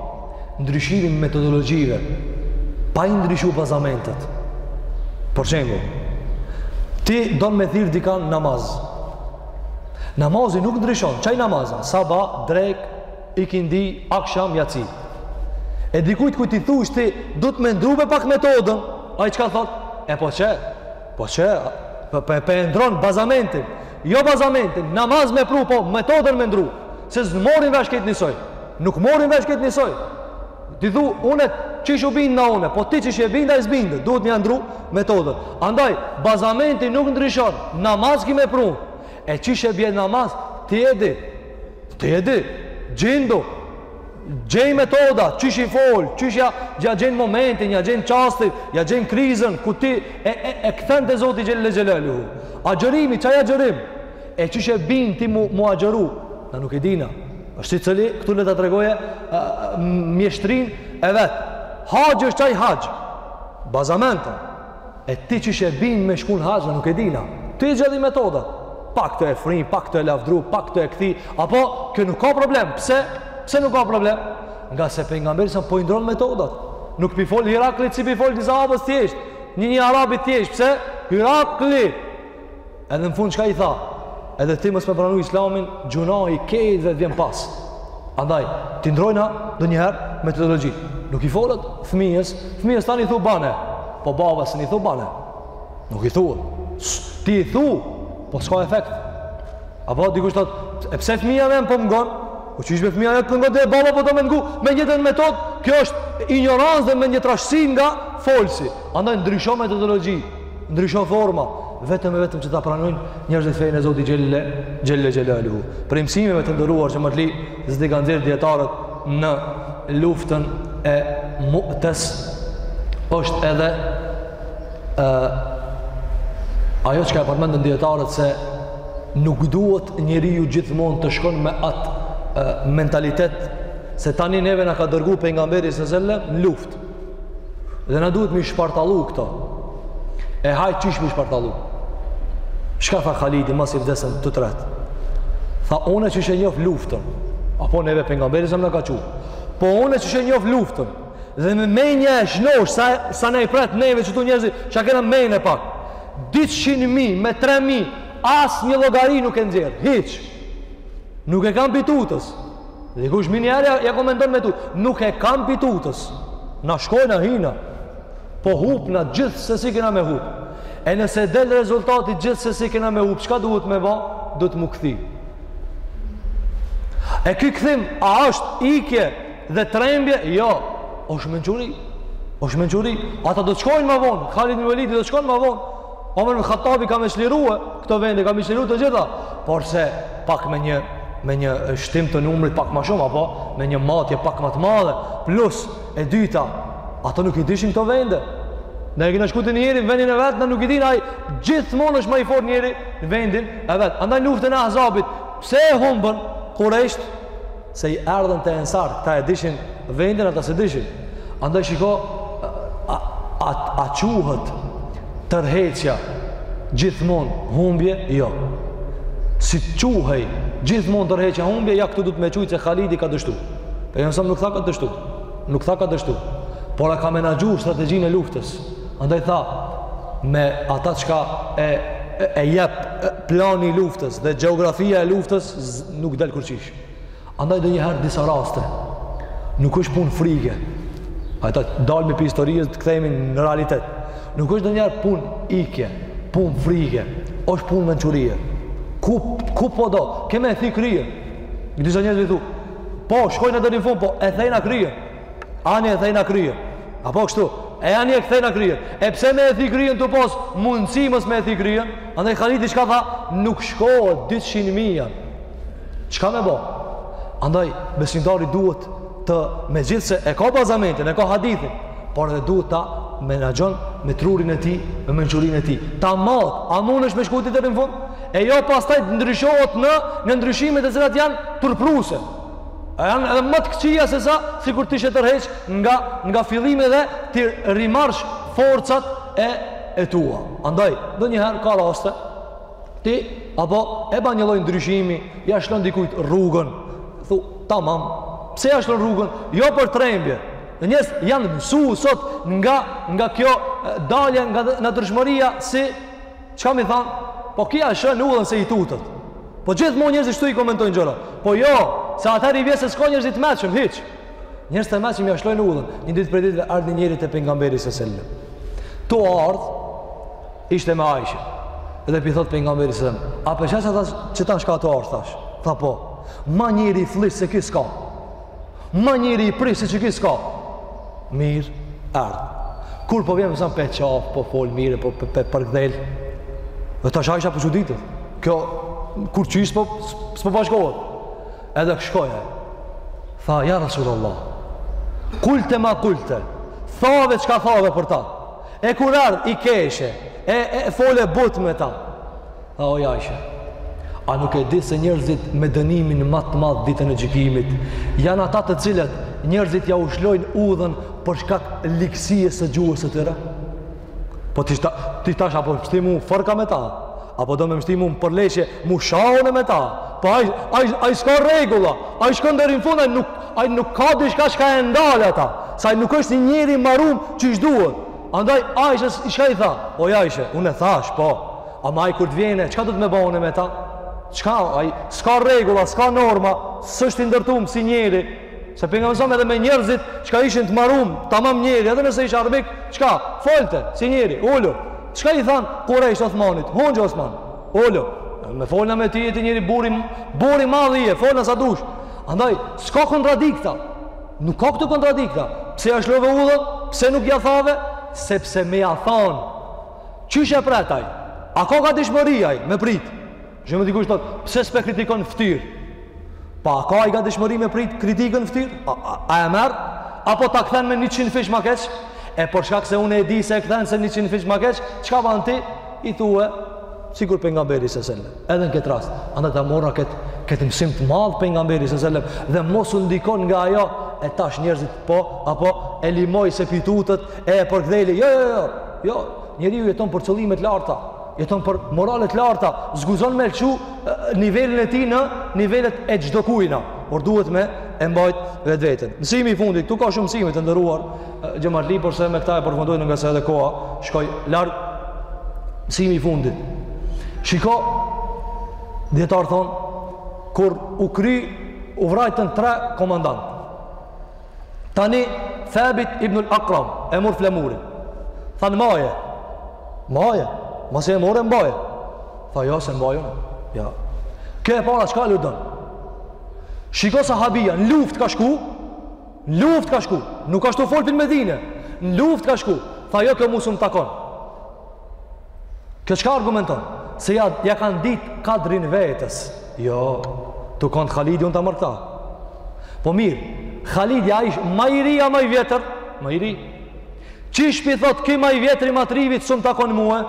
ndryshimi i metodologjive, pa i ndryshu bazamentet. Për shembull, ti don me thirr dikan n'namaz. Namazi nuk ndryshon, qaj namaz a. Sabah, drekë, ikindi, aksham, jaci. E dikujt kur i thush ti, duhet me ndru pak metodën. Ai çka thot? E po çe? Po çe? Po pe, pe ndron bazamentin. Jo bazamentin, n'namaz me pru, po metodën me ndru. Se s'marrin vesh kejt njësoj. Nuk marrin vesh kejt njësoj. Ti thu, une qysh u binda une, po ti qysh je bind, ai s'bindet. Duhet me ndru metodën. Andaj, bazamenti nuk ndryshon, n'namaz ki me pru. E qysh e bje n'namaz, ti e di, Ti e di, gjindu, gjej metoda, qysh i fol, qysh ja, ja gjen momentin, ja gjen çastin, ja gjen krizën, ku ti e, e, e kthen te Zoti xhele xhelaluhu. Agjërimi, qaj agjërim. E qysh e bin ti mu, mu agjëru? Na nuk e dina. Është secili, këtu le ta tregojë mjeshtrinë e vet. Haxhi është qaj haxh. Bazament a. E ti qysh e bin me shku në haxh, na nuk e dina. Ti gjeji metodat. Pak tu e fry, pak tu e lavdru, pak tu e kthy. Apo, kjo nuk ka problem. Pse? Pse nuk ka problem? Ngase pejgamberi sa po i ndron metodat. Nuk pi fol Hiraklit, si pi fol ni sahabës t'thjeshtë. Një një arabi t'thjeshtë. Pse? Hirakli! Edhe në fund çka i tha? Edhe ti mos me pranu Islamin, gjynahi i kejtve të vjen pas. Andaj, t'i ndrojna ndonjëherë metodologji. Nuk i folet fëmijës, fëmijës tand i thu bane, po babës s'mun i thu bane. Nuk i thu, ti i thu, po s'ka efekt. Apo, dikush thot, e pse fëmija jem po m'ngon? Po qysh me fëmija jot po ngon, dhe baba po do me ngu, me t'njëjtën metodë, kjo është injorancë dhe mendjetrashësi nga folësi. Andaj, ndrysho metodologji. ndryshon forma, vetëm e vetëm që ta pranojnë njerëzit fenë e Zotit Xhelle, Xhelle Xhelaluhu. Prej mësimeve të ndëruar që më të li, që i kanë nxjerrë dijetarët në luftën e Mu'tes, është edhe e, ajo çka e përmendën dijetarët se nuk duhet njeriu gjithmonë të shkon me atë e, mentalitet se tani neve na ka dërgu Pejgamberi s.a.v.s. në luftë. Dhe na duhet m'i shpartallu këto. E hajt qysh m'i shpartallu. Çka tha Halidi, masi vdesin të tretë? Tha, unë qysh e njoh luftën. Apo neve Pejgamberi s.a.v.s. na ka çu. Po unë qysh e njoh luftën. Dhe me menje të shnoshë, sa, sa na e pret neve qëtu njerëzit, që e kena menjen pak. 200.000 me 3.000, as një llogari nuk e nxjerr. Hiç. Nuk e kam pi tutës. Dikush bën vaki ia komenton me tutë. Nuk e kam pi tutës. Na shkojna hina. Po hupna gjithsesi kena me hup. E nëse del rezultati gjithsesi kena me hup, çka duhet me ba? Duhet m'u kthy. E ky kthim, a është ikje dhe trembje? Jo. Osht mençuri. Osht mençuri. Ata do të shkojnë ma vonë. Halid ibn Velidi do të shkojnë ma vonë. Omer ibn Hattabi ka me çlirue këto vende, ka me çlirue të gjitha, por se pak me një me një shtim të numrit pak ma shumë apo me një matje pak ma të madhe, plus e dyta, ato nuk i dishin këto vende. Na e kina shku te njeri n'vendin e vet, na nuk i din ai gjithmonë është ma i fortë njeri në vendin e vet. Andaj luftën e Ahzabit, pse e humbën Kurejshët? se erdhën te ensarët, këta e dishin vendin, ata s'e dishin. Andaj shiko, a, a, a quhet tërheqja gjithmonë humbje? Jo. Si të quhej gjithmonë tërheqja humbje, ja këtu duhet me qujt se Halidi ka dështu. Pejgamberi s.a.v.s. nuk tha ka dështu. Nuk tha ka dështu. Por e ka menaxhu strategjinë e luftës. Andaj tha, me atë çka e, e, e jep plani i luftës dhe gjeografia e luftës, nuk del kurqysh. Andaj ndonjëherë disa raste, nuk është punë frike, hajt të dalmi pi historisë të kthehmi në realitet, nuk është ndonjëherë punë ikje, punë frike, osht punë mençurie. Ku, ku po do, ke me e thy kryen, disa njerëzve i thu, po, shkojna deri n'fund, po, e thejna kryen, Ani e thejna kryen. Apo kështu, e ani e thejna kryen. E pse me e thy kryen tu pas mundësi mos me e thy kryen. Andaj Halidi çka tha, nuk shkohet 200 mijë janë. Çka me bo? Andaj, besimtari duhet të me gjithë se e ka bazamentin, e ka hadithin, por edhe duhet ta menaxhon me trurin e tij, me mençurinë e tij. Ta mat, a mundesh me shku ti deri n'fund? E jo pastaj të ndryshohet në, në ndryshime të cilat janë turpruse. A janë edhe më të këqia se sa sikur t'ishe tërheq nga, nga fillimi dhe t'i rimarrsh forcat e, e tua. Andaj, ndonjëherë ka raste, ti, a po e ban një lloj ndryshimi, ja shlon dikujt rrugën, thu, tamam, pse ja shlon rrugën, jo për trembje, dhe njerëz janë mësu sot nga, nga kjo dalje nga natyrshmëria si Çka me thanë? Po ky ja shlon udhën se i tutet. Po gjithmonë njerëzit kshtu i komentojnë gjëra. Po jo, se atëherë i vjen se s'ka njerëz të meçëm, hiç. Njerëzit e meçëm ja shlojnë udhën. Një ditë prej ditëve erdh një njeri te pejgamberi s.a.s. Tu ardhë, ishte me Ajshen. Edhe pi thotë pejgamberi s.a.s. A pe sheh atë që tash ka tu ardhë, tash. Tha po, ma njeri i flliqt se ky s'ka. Ma njeri i prisht se ky s'ka. Mirë, erdh. Kur po vjenë, ma zën për qafë, po fol mirë, po pe, pe përgdhelë. Dhe tash Ajshja po çuditet. Kjo, kurqysh, s'po po bashkohet. Edhe kur shkoj. Tha, ja Rasulullah. Kulte ma kulte. Thave çka thave për ta. E kur erdh, i keshe. E, e, e fole butë me ta. Tha oj Ajshe, a nuk e di se njerëzit me dënimin më të madh ditën e gjykimit janë ata të cilët njerëzit ja ushlojnë udhën për shkak ligsisë së gjuhës së tyre? Po ti ta ti tash a po m'shti m'u fërka me ta, a po do me m'shti m'u përlesh e m'u sha une me ta. Po ai ai ai s'ka rregulla, ai shkon deri në fund, ai nuk ai nuk ka diçka që e ndal ata. Se ai nuk është një njeri i marum qysh duhet. Andaj Ajshes çka i tha? Oj Ajshe, unë e thash, po. Ama ai kur të vjene, çka do ti me ba une me ta? Çka, ai, s'ka rregulla, s'ka norma, s'është i ndërtum si njeri, se pejgamberi s.a.s. edhe me njerëzit, çka ishin të marum, tamam njeri, edhe nëse ish armik, çka, folte, si njeri, ulu, çka i thanë kurejshët Osmanit, honë që Osman, ulu, me fol na me ty, ti njeri burrë, burrë i madh je, folna sa dush, andaj, s'ka kontradikta, nuk ka këtu kontradikta, pse ja shlove udhën, pse nuk ja thave, sepse me ja than, Qysh e pret ai? A ka gatishmëri ai me prit? Shumë dikush thot, pse s'pe kritikon n'ftyrë? Po a ka ai gatishmëri me prit kritikën n'ftyrë? A, a, a e merr? Apo ta kthen me 100 fish më keq? E për shkak se unë e di se e kthen se 100 fish më keq, çka ban ti? I thue, sikur pejgamberi s.a.s. Edhe në këtë rast, andaj ta morrna kët kët mësim të madh pejgamberi s.a.s. dhe mos u ndikon nga ajo e tash njerëzit po apo e lëmoj se pi tutet e përkdheli, jo, jo, jo, jo, njeriu jeton për qëllime t'larta, jeton për morale t'larta, s'guxon me lëshu nivelin e tij në nivelet e çdokujna, por duhet me e mbajt vetveten. Mësimi i fundit, ktu ka shumë mësime të nderuar xhematli, por se me këta e përfundojmë ngase edhe koha, shkoi larg, mësimi i fundit. Shiko, dijetarët thonë, kur u kry, u vrajtën tre komandantë, Tani, Thabit ibn al-Akram, e mur flamurin. Thanë maje. Maje. Masi e more, mbaje. Tha, jo, s'e mbaj. Ja. Kjo e para, çka ludon? Shiko sahabia, në luft ka shku, në luft ka shku, nuk asht tu fol në Medine, në luft ka shku, tha jo kjo mu s'më takon. Kjo çka argumenton? Se ja, ja kanë ditë kadrin vetes. Jo, tu kanë Khalidi, unë ta marr këta. Po mirë, Khalidi a ish ma i ri a ma i vjetër? Ma i ri. Qysh pi thotë ky ma i vjetri ma të rivit s'më takon mue?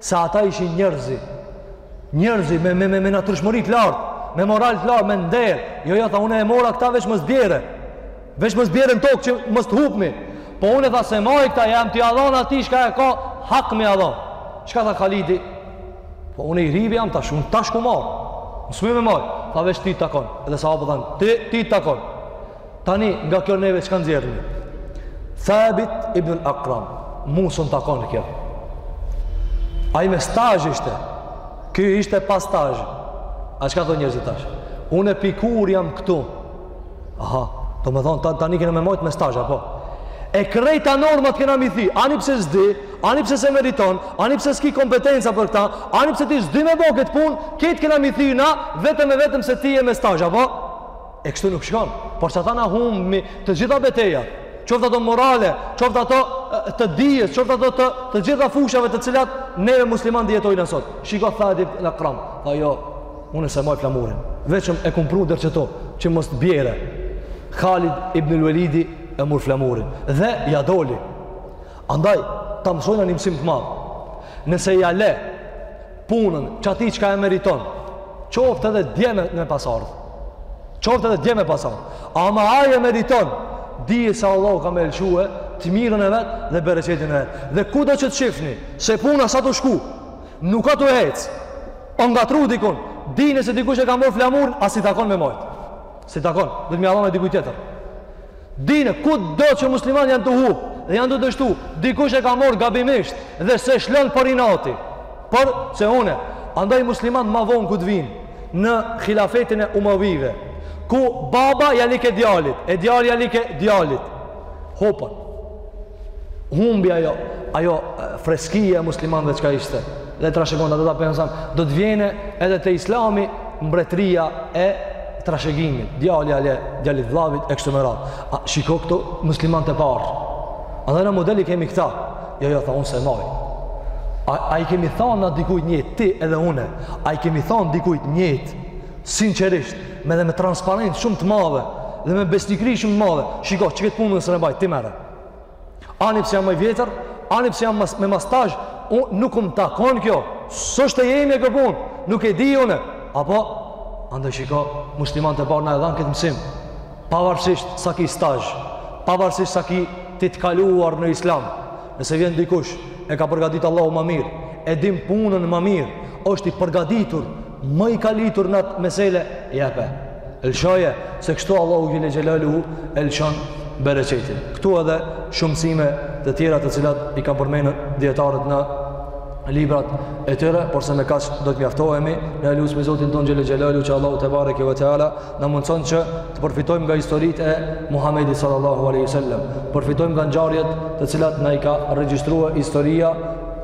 Se ata ishin njerzi. Njerzi me, me, me, me natyrshmëri t'lartë, me moral të lartë, me nder. Jo, jo, tha, unë e mora këta veç mos bjerë. Veç mos bjerë në tokë që mos të hupmi. Po unë tha s'e maj këta jam t'ja dhon atij çka e ka hak me ja dhon. Çka tha Khalidi? Po unë i rivi jam tash, unë tash kum ardh. Unë s'muj me marrë. Tha veç ty t'takon. Edhe sahabët thanë, ty, ty t'takon. Tani, nga kjo neve çka nxjerrim. Thabit ibn Akram. Mu s'më takon kjo. Ai me stazh ishte. Ky ishte pa stazh. A çka thonë njerëzit tash? Unë e pi kur jam këtu. Aha, domethonë, tani kena me mojt me stazh, a po? E krejt normat kena m'i thy, ani pse s'di, ani pse s'e meriton, ani pse s'ki kompetenca për këta, ani pse ti s'di me bo këtë punë, krejt kena m'i thy na, vetëm e vetëm se ti je me stazh, a po? E kështu nuk shkon, por se tana hummi të gjitha betejat, qoftë ato morale, qoftë ato të dijes, qoftë ato të, të gjitha fushave të cilat neve muslimanët jetojna sot. Shiko Thabit ibn Akram, tha jo, Unë s'e maj flamurin, veçëm e kum pru deri qetu, që mos të bjerë. Khalid ibnul Velidi e mur flamurin, dhe ja doli. Andaj, ta mësojna një mësim të madh. Nëse ja le punën qatij çka e meriton, qoftë edhe dje me, me pas ardh. Qoftë edhe dje me pas ardh. Ama ai e meriton, dije se Allahu ka me lëshue, të mirën e vet dhe bereqetin e vet. Dhe kudo që të shifni, se puna s'a tu shku, nuk a tu hec. O ngatrru dikun, dine se dikush e ka morr flamurin, a s'i takon me majt. S'i takon, duhet me ja dhon dikujt tjetër. Dine kudo që muslimanët janë tu hup, dhe janë tu dështu, dikush e ka morr gabimisht dhe s'e lshon për inati. Por se unë, andaj muslimanët ma vonë kur të vinë në hilafetin e Umevive, ku baba ja like djalit, e djali ja like djalit. Hopën. Humbi ajo, ajo freskia e muslimanëve çka ishte. Dhe trashëgon, dhe ta përmend sa do të vjene edhe të islami mbretëria e trashëgimit, djali ale, djali vllavit, e kështu me radhë. A, shiko këta muslimanët e parë. Na dhanë model, i kemi këta. Jo, jo, tha unë s'e maj. A, a i kemi thënë na dikujt njëjtë, ti edhe une. A i kemi thënë dikujt njëjtë, sinqerisht, me dhe me transparencë shumë të madhe dhe me besnikëri shumë të madhe shiko që këtë punë unë s'e mbaj ti merre ani pse jam më i vjetër ani pse jam me ma stazh unë nuk më takon kjo s'është e jemja kjo punë nuk e di une apo andej shiko muslimanët e parë na e dhanë këtë mësim pavarësisht sa ki stazh pavarësisht sa ki ti të kaluar në islam Nëse vjen dikush, e ka përgatit Allahu më mirë, e din punën më mirë, është i përgatitur, më i kalitur në atë mesele, jepe. Lëshoje, se kështu Allahu Xhele Xhelaluhu e lëshon bereqetin. Këtu edhe shumë mësime të tjera të cilat i kanë përmend dijetarët në librat e tyre, porse me kaq do të mjaftohemi, ne e lusmi Zotin Tonë Xhele Xhelaluhu, që Allahu Tebareke ve Teala, Na mundëson që të përfitojmë nga historitë e Muhammedi sallallahu aleyhi sallam, përfitojmë nga ngjarjet të cilat na i ka regjistrua historia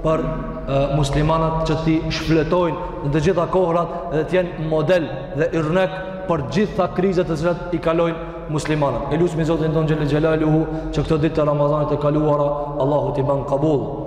për e, muslimanat që t'i shfletojnë në të gjitha kohrat dhe të jenë model dhe yrnek për gjitha krizat të cilat i kalojnë muslimanat. E lusmi Zotin Tonë Xhele Xhelaluhu që këto ditë të Ramazanit të kaluara, Allahu t'i ban kabul.